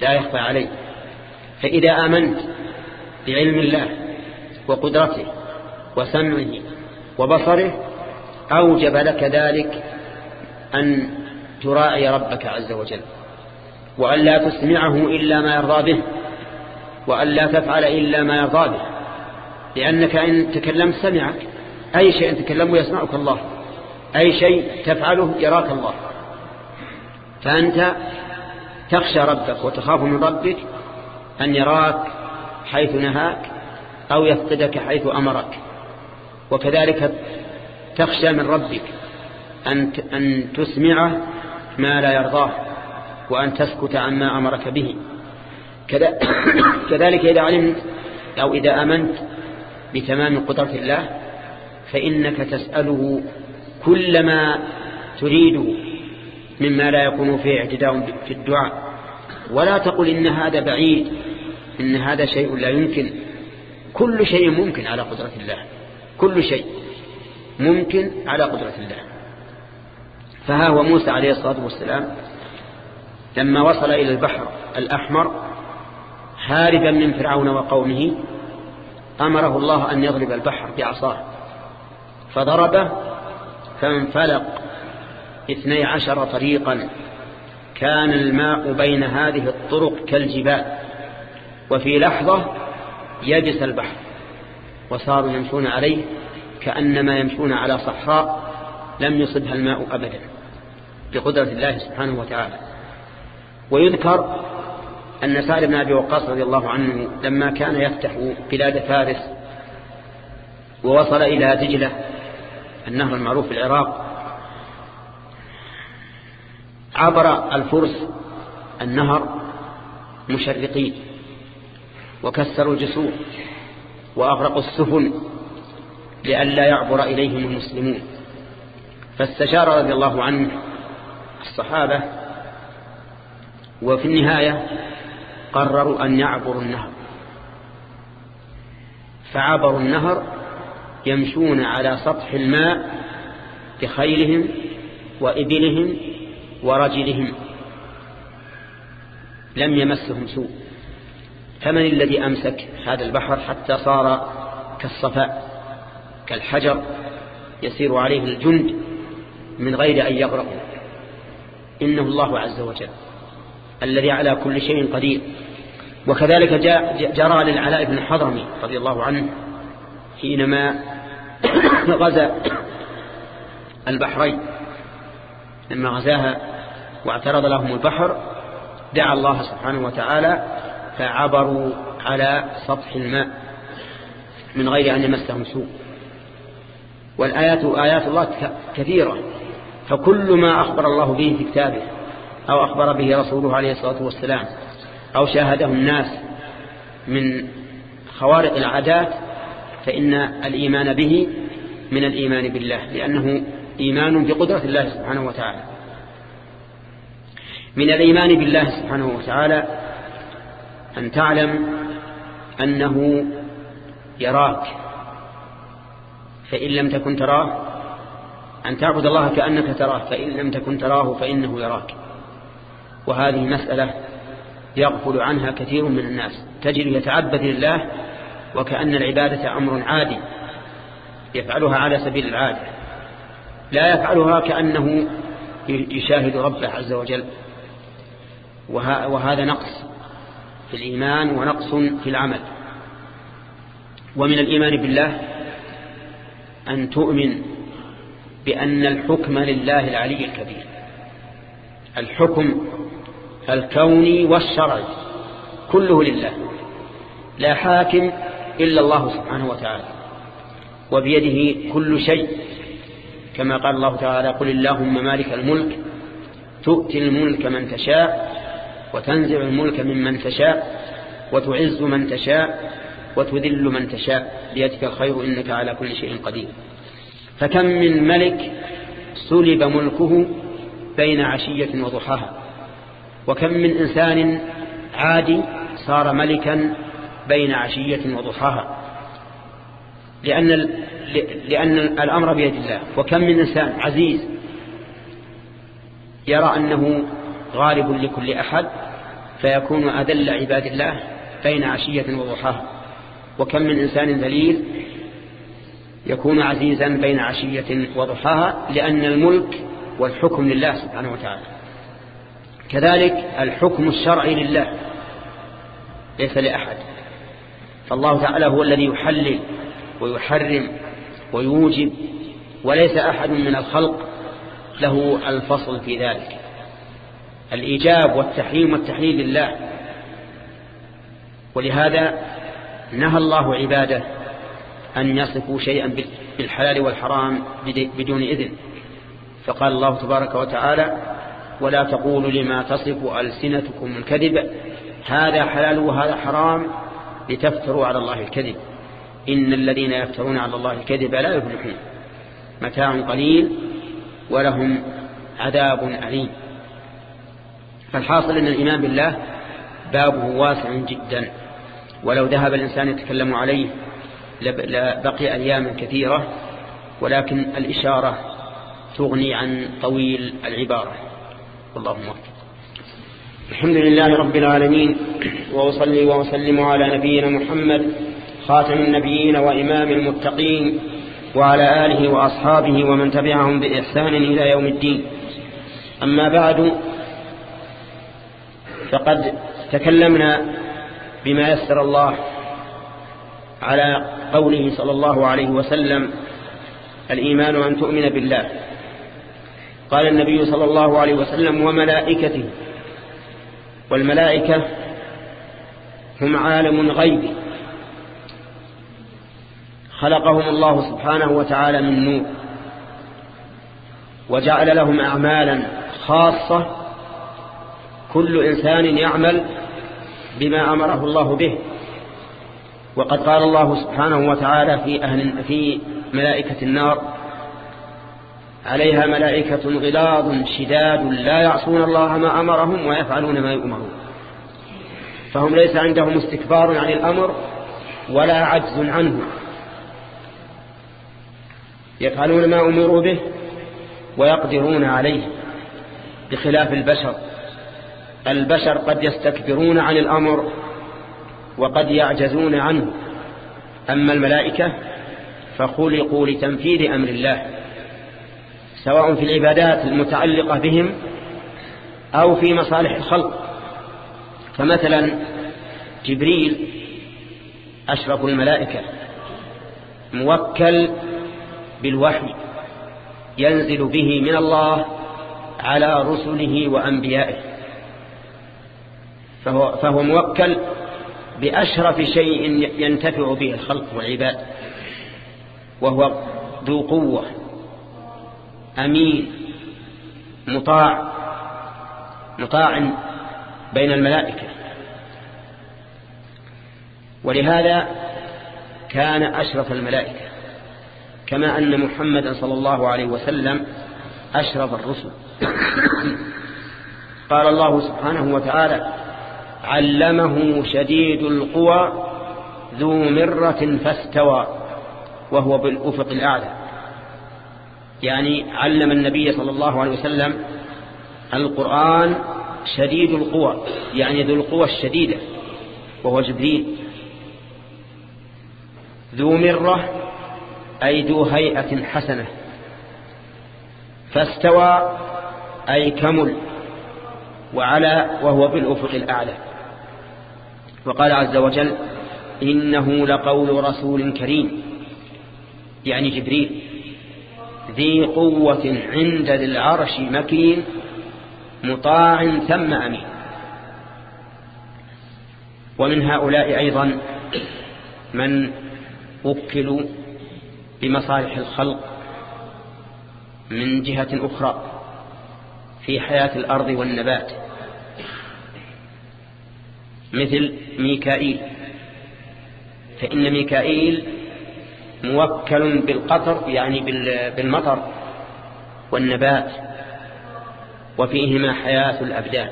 لا يخفى عليه. فإذا آمنت بعلم الله وقدرته وسمعه وبصره أوجب لك ذلك أن تراعي ربك عز وجل وأن لا تسمعه إلا ما يرضى به وأن لا تفعل إلا ما يرضى به لأنك إن تكلمت سمعك أي شيء تكلمه يسمعك الله أي شيء تفعله يراك الله فأنت تخشى ربك وتخاف من ربك أن يراك حيث نهاك أو يفقدك حيث أمرك. وكذلك تخشى من ربك أن أن تسمعه ما لا يرضاه وأن تسكت عما أمرك به. [COUGHS] كذلك إذا علمت أو إذا أمنت بتمام قدرة الله فإنك تسأله كل ما تريد مما لا يكون فيه اعتداء في الدعاء. ولا تقل إن هذا بعيد إن هذا شيء لا يمكن. كل شيء ممكن على قدرة الله كل شيء ممكن على قدرة الله. فها هو موسى عليه الصلاة والسلام لما وصل إلى البحر الأحمر هاربا من فرعون وقومه أمره الله أن يضرب البحر بعصاه. فضربه فانفلق اثني عشر طريقا. كان الماء بين هذه الطرق كالجبال وفي لحظة يجس البحر وصاروا يمشون عليه كأنما يمشون على صحراء لم يصبها الماء أبدا بقدرة الله سبحانه وتعالى. ويذكر أن سعد بن أبي وقاص رضي الله عنه لما كان يفتح بلاد فارس ووصل إلى دجلة النهر المعروف في العراق عبر الفرس النهر مشرقين وكسروا الجسور وأغرقوا السفن لئلا يعبر إليهم المسلمون. فاستشار رضي الله عنه الصحابة وفي النهاية قرروا أن يعبروا النهر. فعبروا النهر يمشون على سطح الماء بخيلهم وإبلهم ورجلهم لم يمسهم سوء. فمن الذي أمسك هذا البحر حتى صار كالصفاء كالحجر يسير عليه الجند من غير أن يغرقوا إنه الله عز وجل الذي على كل شيء قدير. وكذلك جاء جرى للعلاء بن حضرمي رضي الله عنه حينما [COUGHS] غزا البحرين. لما غزاها واعترض لهم البحر دعا الله سبحانه وتعالى فعبروا على سطح الماء من غير أن يمسهم سوء. والآيات آيات الله كثيرة. فكل ما أخبر الله به في كتابه أو أخبر به رسوله عليه الصلاة والسلام أو شاهده الناس من خوارق العادات فإن الإيمان به من الإيمان بالله لأنه إيمان بقدرة الله سبحانه وتعالى. من الإيمان بالله سبحانه وتعالى أن تعلم أنه يراك فإن لم تكن تراه أن تعبد الله كأنك تراه فإن لم تكن تراه فإنه يراك. وهذه مسألة يغفل عنها كثير من الناس. تجد يتعبد لله وكأن العبادة أمر عادي يفعلها على سبيل العادة. لا يفعلها كأنه يشاهد ربه عز وجل. وهذا نقص في الإيمان ونقص في العمل. ومن الإيمان بالله أن تؤمن بأن الحكم لله العلي الكبير. الحكم الكوني والشرعي كله لله لا حاكم إلا الله سبحانه وتعالى وبيده كل شيء. كما قال الله تعالى قل اللهم مالك الملك تؤتي الملك من تشاء وتنزع الملك ممن تشاء وتعز من تشاء وتذل من تشاء. بيدك الخير إنك على كل شيء قدير. فكم من ملك سلب ملكه بين عشية وضحاها؟ وكم من إنسان عادي صار ملكا بين عشية وضحاها؟ لأن, لأن الأمر بيد الله. وكم من إنسان عزيز يرى أنه غالب لكل أحد فيكون أذل عباد الله بين عشية وضحاها وكم من إنسان ذليل يكون عزيزا بين عشية وضحاها لأن الملك والحكم لله سبحانه وتعالى. كذلك الحكم الشرعي لله ليس لأحد. فالله تعالى هو الذي يحلل ويحرم ويوجب وليس أحد من الخلق له الفصل في ذلك. الإيجاب والتحريم والتحليل لله. ولهذا نهى الله عباده أن يصفوا شيئا بالحلال والحرام بدون إذن. فقال الله تبارك وتعالى ولا تقولوا لما تصف ألسنتكم الكذب هذا حلال وهذا حرام لتفتروا على الله الكذب. إن الذين يفترون على الله الكذب لا يفلحون. متاع قليل ولهم عذاب أليم. فالحاصل أن الإيمان بالله بابه واسع جدا. ولو ذهب الإنسان يتكلم عليه لبقي أياما كثيرة ولكن الإشارة تغني عن طويل العبارة. والله موفق. الحمد لله رب العالمين وأصلي وأسلم على نبينا محمد خاتم النبيين وإمام المتقين وعلى آله وأصحابه ومن تبعهم بإحسان إلى يوم الدين. أما بعد فقد تكلمنا بما يسر الله على قوله صلى الله عليه وسلم الإيمان أن تؤمن بالله. قال النبي صلى الله عليه وسلم وملائكته والملائكة هم عالم غيب خلقهم الله سبحانه وتعالى من نور وجعل لهم أعمالا خاصة كل إنسان يعمل بما أمره الله به. وقد قال الله سبحانه وتعالى في, أهل في ملائكة النار عليها ملائكة غلاظ شداد لا يعصون الله ما أمرهم ويفعلون ما يؤمرون. فهم ليس عندهم استكبار عن الأمر ولا عجز عنه. يفعلون ما أمروا به ويقدرون عليه بخلاف البشر. البشر قد يستكبرون عن الأمر وقد يعجزون عنه. أما الملائكة فخلقوا لتنفيذ أمر الله سواء في العبادات المتعلقة بهم أو في مصالح الخلق. فمثلا جبريل أشرف الملائكة موكل بالوحي ينزل به من الله على رسله وأنبيائه. فهو, فهو موكل بأشرف شيء ينتفع به الخلق والعباد وهو ذو قوة أمين مطاع مطاع بين الملائكة. ولهذا كان أشرف الملائكة كما أن محمد صلى الله عليه وسلم أشرف الرسل. قال الله سبحانه وتعالى علمه شديد القوى ذو مرة فاستوى وهو بالأفق الأعلى. يعني علم النبي صلى الله عليه وسلم القرآن شديد القوى يعني ذو القوى الشديدة وهو جبريل. ذو مرة أي ذو هيئة حسنة. فاستوى أي كمل وعلى وهو بالأفق الأعلى. وقال عز وجل إنه لقول رسول كريم. يعني جبريل. ذي قوة عند ذي العرش مكين مطاع ثم أمين. ومن هؤلاء أيضا من وكلوا بمصالح الخلق من جهة أخرى في حياة الأرض والنبات. مثل ميكائيل. فإن ميكائيل موكل بالقطر يعني بالمطر والنبات وفيهما حياة الأبدان.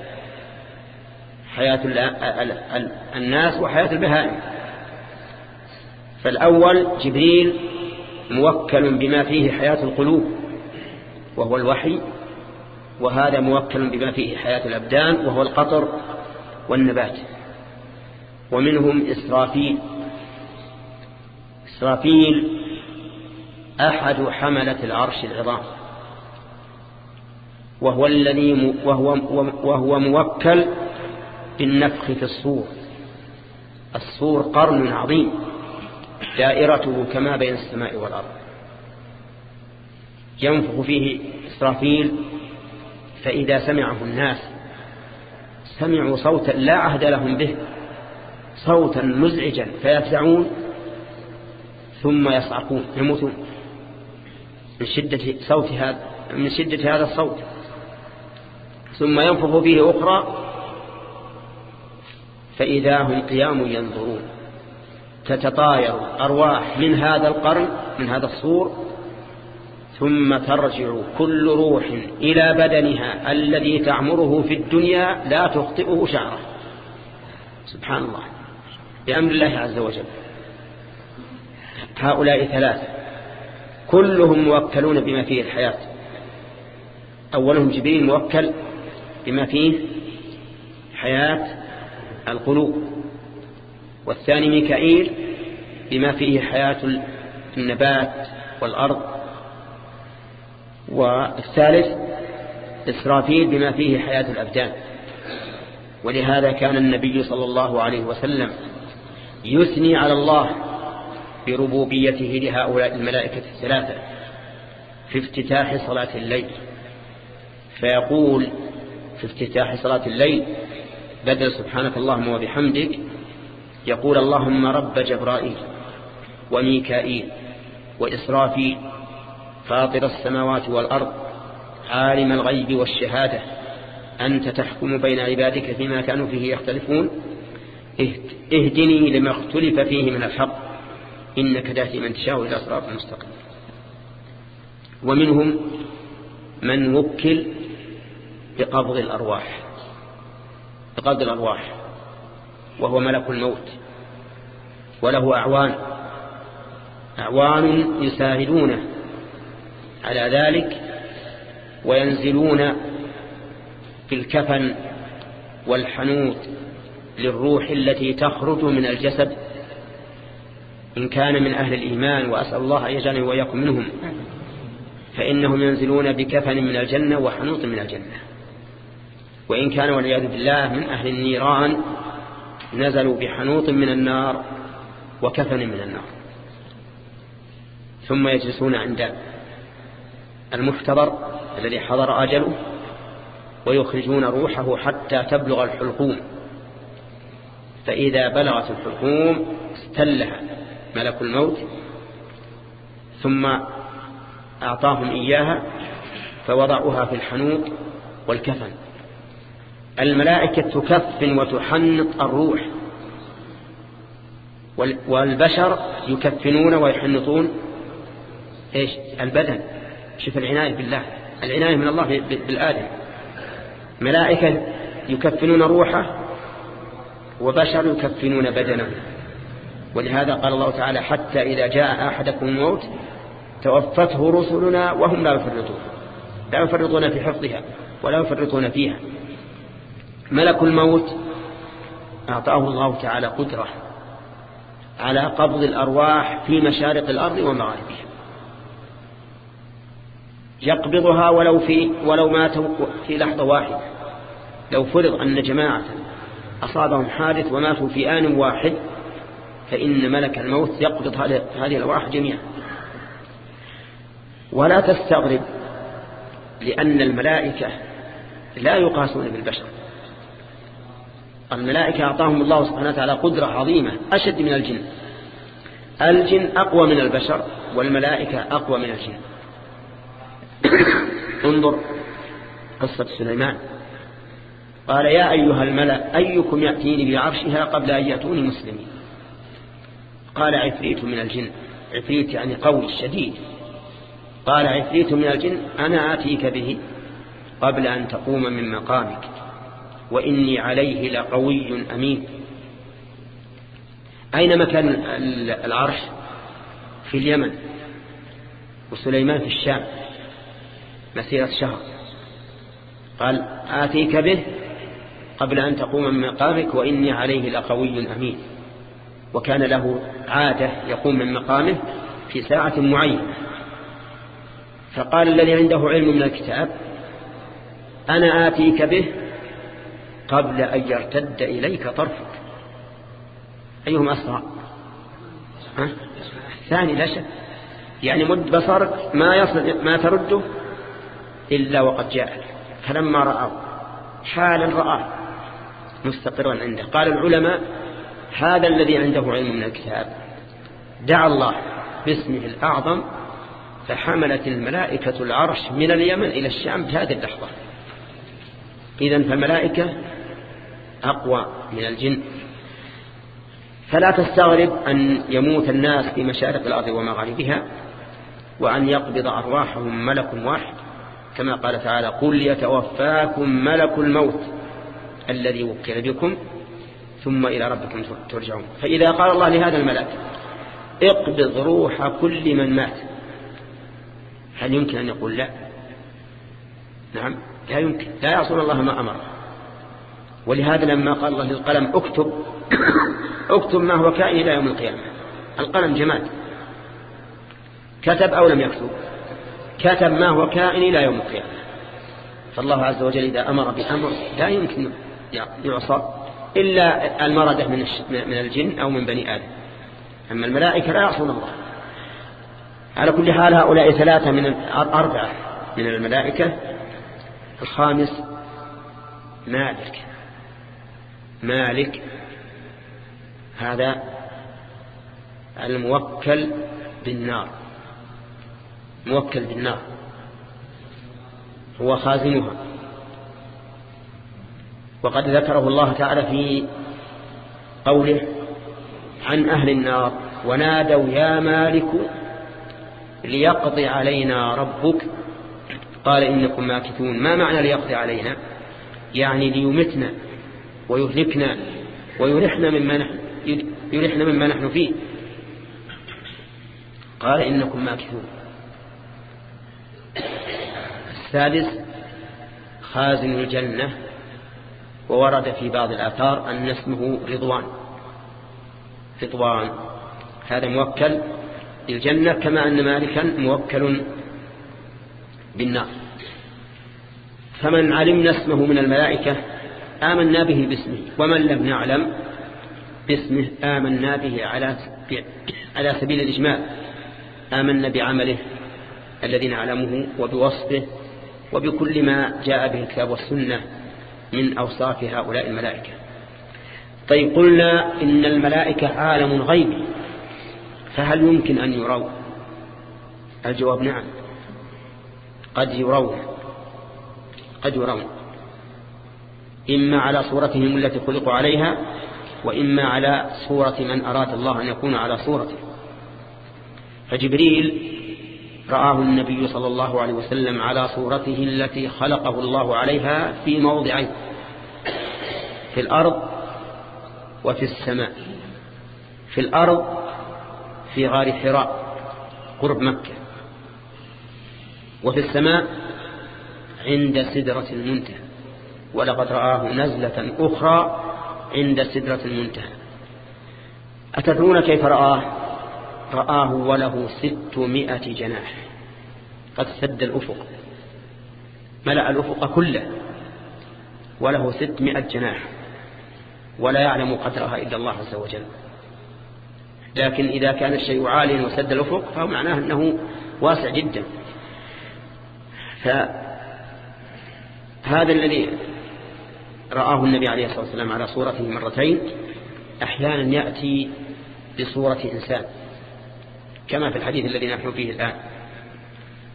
حياة الناس وحياة البهائم. فالأول جبريل موكل بما فيه حياة القلوب وهو الوحي وهذا موكل بما فيه حياة الأبدان وهو القطر والنبات. ومنهم إسرافيل. إسرافيل أحد حملة العرش العظام. وهو الذي وهو, وهو موكل بالنفخ في الصور. الصور قرن عظيم دائرته كما بين السماء والأرض. ينفخ فيه إسرافيل فإذا سمعه الناس سمعوا صوتا لا عهد لهم به. صوتا مزعجا فيفزعون ثم يصعقون يموتون. من شدة صوت هذا من شدة هذا الصوت. ثم ينفخ فيه أخرى فإذا هم قيام ينظرون. تتطاير أرواح من هذا القرن من هذا الصور ثم ترجع كل روح إلى بدنها الذي تعمره في الدنيا لا تخطئه شعره. سبحان الله. بأمر الله عز وجل. هؤلاء ثلاثة كلهم موكلون بما فيه الحياة. أولهم جبريل موكل بما فيه حياة القلوب. والثاني ميكائيل بما فيه حياة النبات والأرض. والثالث إسرافيل بما فيه حياة الأبدان. ولهذا كان النبي صلى الله عليه وسلم يثني على الله بربوبيته لهؤلاء الملائكة الثلاثة في افتتاح صلاة الليل. فيقول في افتتاح صلاة الليل بدل سبحانك اللهم وبحمدك يقول اللهم رب جبرائيل وميكائيل وإسرافيل فاطر السماوات والأرض عالم الغيب والشهادة أنت تحكم بين عبادك فيما كانوا فيه يختلفون اهدني لما اختلف فيه من الحق. إنك تهدي من تشاء إلى صراط المستقيم ومنهم من وكل بقبض الأرواح بقبض الأرواح وهو ملك الموت وله أعوان أعوان يساعدونه على ذلك وينزلون في الكفن والحنوت للروح التي تخرج من الجسد إن كان من أهل الإيمان وأسأل الله أن يجعلني وإياكم منهم. فإنهم ينزلون بكفن من الجنة وحنوط من الجنة. وإن كان والعياذ بالله من أهل النيران نزلوا بحنوط من النار وكفن من النار. ثم يجلسون عند المحتضر الذي حضر أجله ويخرجون روحه حتى تبلغ الحلقوم. فإذا بلغت الحلقوم استلها ملك الموت ثم أعطاهم إياها فوضعوها في الحنوط والكفن. الملائكة تكفن وتحنط الروح والبشر يكفنون ويحنطون إيش؟ البدن. شوف العناية بالله العناية من الله بالآدم. ملائكة يكفنون روحه وبشر يكفنون بدنه. ولهذا قال الله تعالى حتى إذا جاء أحدكم الموت توفته رسلنا وهم لا يفرطون. لا يفرطون في حفظها ولا يفرطون فيها. ملك الموت أعطاه الله تعالى قدرة على قبض الأرواح في مشارق الأرض ومغاربها. يقبضها ولو في ولو ماتوا في لحظة واحدة. لو فرض أن جماعة أصابهم حادث وماتوا في آن واحد فإن ملك الموت يقبض هذه الأرواح جميعا. ولا تستغرب لأن الملائكة لا يقاسون بالبشر. الملائكة أعطاهم الله سبحانه وتعالى قدرة عظيمة أشد من الجن. الجن أقوى من البشر والملائكة أقوى من الجن. انظر قصة سليمان. قال يا أيها الملأ أيكم يأتيني بعرشها قبل أن يأتوني مسلمين؟ قال عفريت من الجن. عفريت يعني قوي شديد. قال عفريت من الجن أنا آتيك به قبل أن تقوم من مقامك وإني عليه لقوي أمين. أين مكان العرش؟ في اليمن وسليمان في الشام مسيرة شهر. قال آتيك به قبل أن تقوم من مقامك وإني عليه لقوي أمين. وكان له عادة يقوم من مقامه في ساعة معينة. فقال الذي عنده علم من الكتاب أنا آتيك به قبل أن يرتد إليك طرفك. أيهم أسرع ثاني لا شك. يعني مد بصرك ما يصل ما ترده إلا وقد جاء فلما رأوا حالا رآه. مستقرا عنده. قال العلماء هذا الذي عنده علم من الكتاب. دعا الله باسمه الأعظم فحملت الملائكة العرش من اليمن إلى الشام بهذه اللحظة. إذن فالملائكة أقوى من الجن. فلا تستغرب أن يموت الناس في مشارق الأرض ومغاربها وأن يقبض أرواحهم ملك واحد. كما قال تعالى قل يتوفاكم ملك الموت. الذي وكل بكم ثم إلى ربكم ترجعون. فإذا قال الله لهذا الملك اقبض روح كل من مات. هل يمكن أن يقول لا؟ نعم لا يمكن. لا يعصون الله ما أمر. ولهذا لما قال الله للقلم اكتب. [COUGHS] اكتب ما هو كائن إلى يوم القيامة. القلم جماد. كتب أو لم يكتب. كتب ما هو كائن إلى يوم القيامة. فالله عز وجل إذا أمر بأمر لا يمكن. يعصى إلا المردة من الجن أو من بني آدم. أما الملائكة لا يعصون الله. على كل حال هؤلاء ثلاثة من أربعة من الملائكة. الخامس مالك. مالك. هذا الموكل بالنار. موكل بالنار. هو خازنها. وقد ذكره الله تعالى في قوله عن أهل النار ونادوا يا مالك ليقضي علينا ربك. قال إنكم ماكثون. ما معنى ليقضي علينا؟ يعني ليمتنا ويهلكنا ويرحنا مما نحن يرحنا مما نحن فيه. قال إنكم ماكثون. السادس خازن الجنة. وورد في بعض الآثار أن اسمه رضوان. رضوان. هذا موكل بالجنة كما أن مالكا موكل بالنار. فمن علمنا اسمه من الملائكة آمنا به باسمه ومن لم نعلم باسمه آمنا به على على سبيل الإجمال آمنا بعمله الذي نعلمه وبوصفه وبكل ما جاء به الكتاب والسنة. من أوصاف هؤلاء الملائكة. طيب قلنا إن الملائكة عالم غيبي فهل يمكن أن يروا؟ الجواب نعم. قد يرون. قد يرون. إما على صورتهم التي خلقوا عليها وإما على صورة من أراد الله أن يكون على صورته. فجبريل رآه النبي صلى الله عليه وسلم على صورته التي خلقه الله عليها في موضعين في الأرض وفي السماء. في الأرض في غار حراء قرب مكة. وفي السماء عند سدرة المنتهى. ولقد رآه نزلة أخرى عند سدرة المنتهى. أتدرون كيف رآه؟ رآه وله ستمائة جناح. قد سد الأفق. ملأ الأفق كله. وله ستمائة جناح. ولا يعلم قدرها إلا الله عز وجل. لكن إذا كان الشيء عاليا وسد الأفق فهو معناه أنه واسع جدا. فهذا الذي رآه النبي عليه الصلاة والسلام على صورته مرتين أحيانا يأتي بصورة إنسان. كما في الحديث الذي نحن فيه الآن.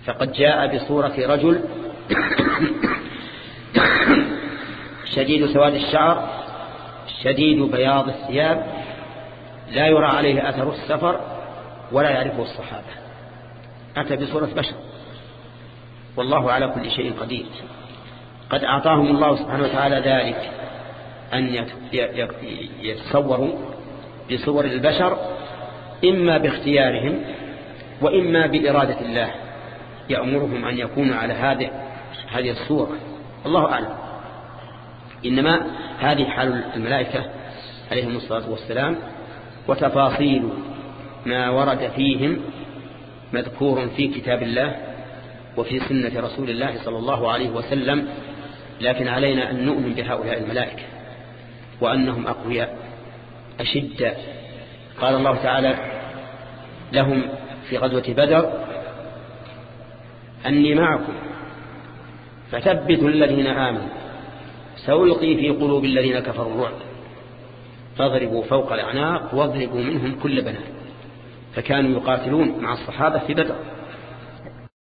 فقد جاء بصورة رجل شديد سواد الشعر شديد بياض الثياب لا يرى عليه أثر السفر ولا يعرفه الصحابة. أتى بصورة بشر. والله على كل شيء قدير. قد أعطاهم الله سبحانه وتعالى ذلك أن يتصوروا بصور البشر إما باختيارهم وإما بإرادة الله يأمرهم أن يكونوا على هذه هذه الصورة الله أعلم. إنما هذه حال الملائكة عليهم الصلاة والسلام وتفاصيل ما ورد فيهم مذكور في كتاب الله وفي سنة رسول الله صلى الله عليه وسلم لكن علينا أن نؤمن بهؤلاء الملائكة وأنهم أقوياء أشداء. قال الله تعالى لهم في غزوة بدر أني معكم فثبتوا الذين آمنوا سألقي في قلوب الذين كفروا الرعب فاضربوا فوق الأعناق واضربوا منهم كل بنات فكانوا يقاتلون مع الصحابة في بدر.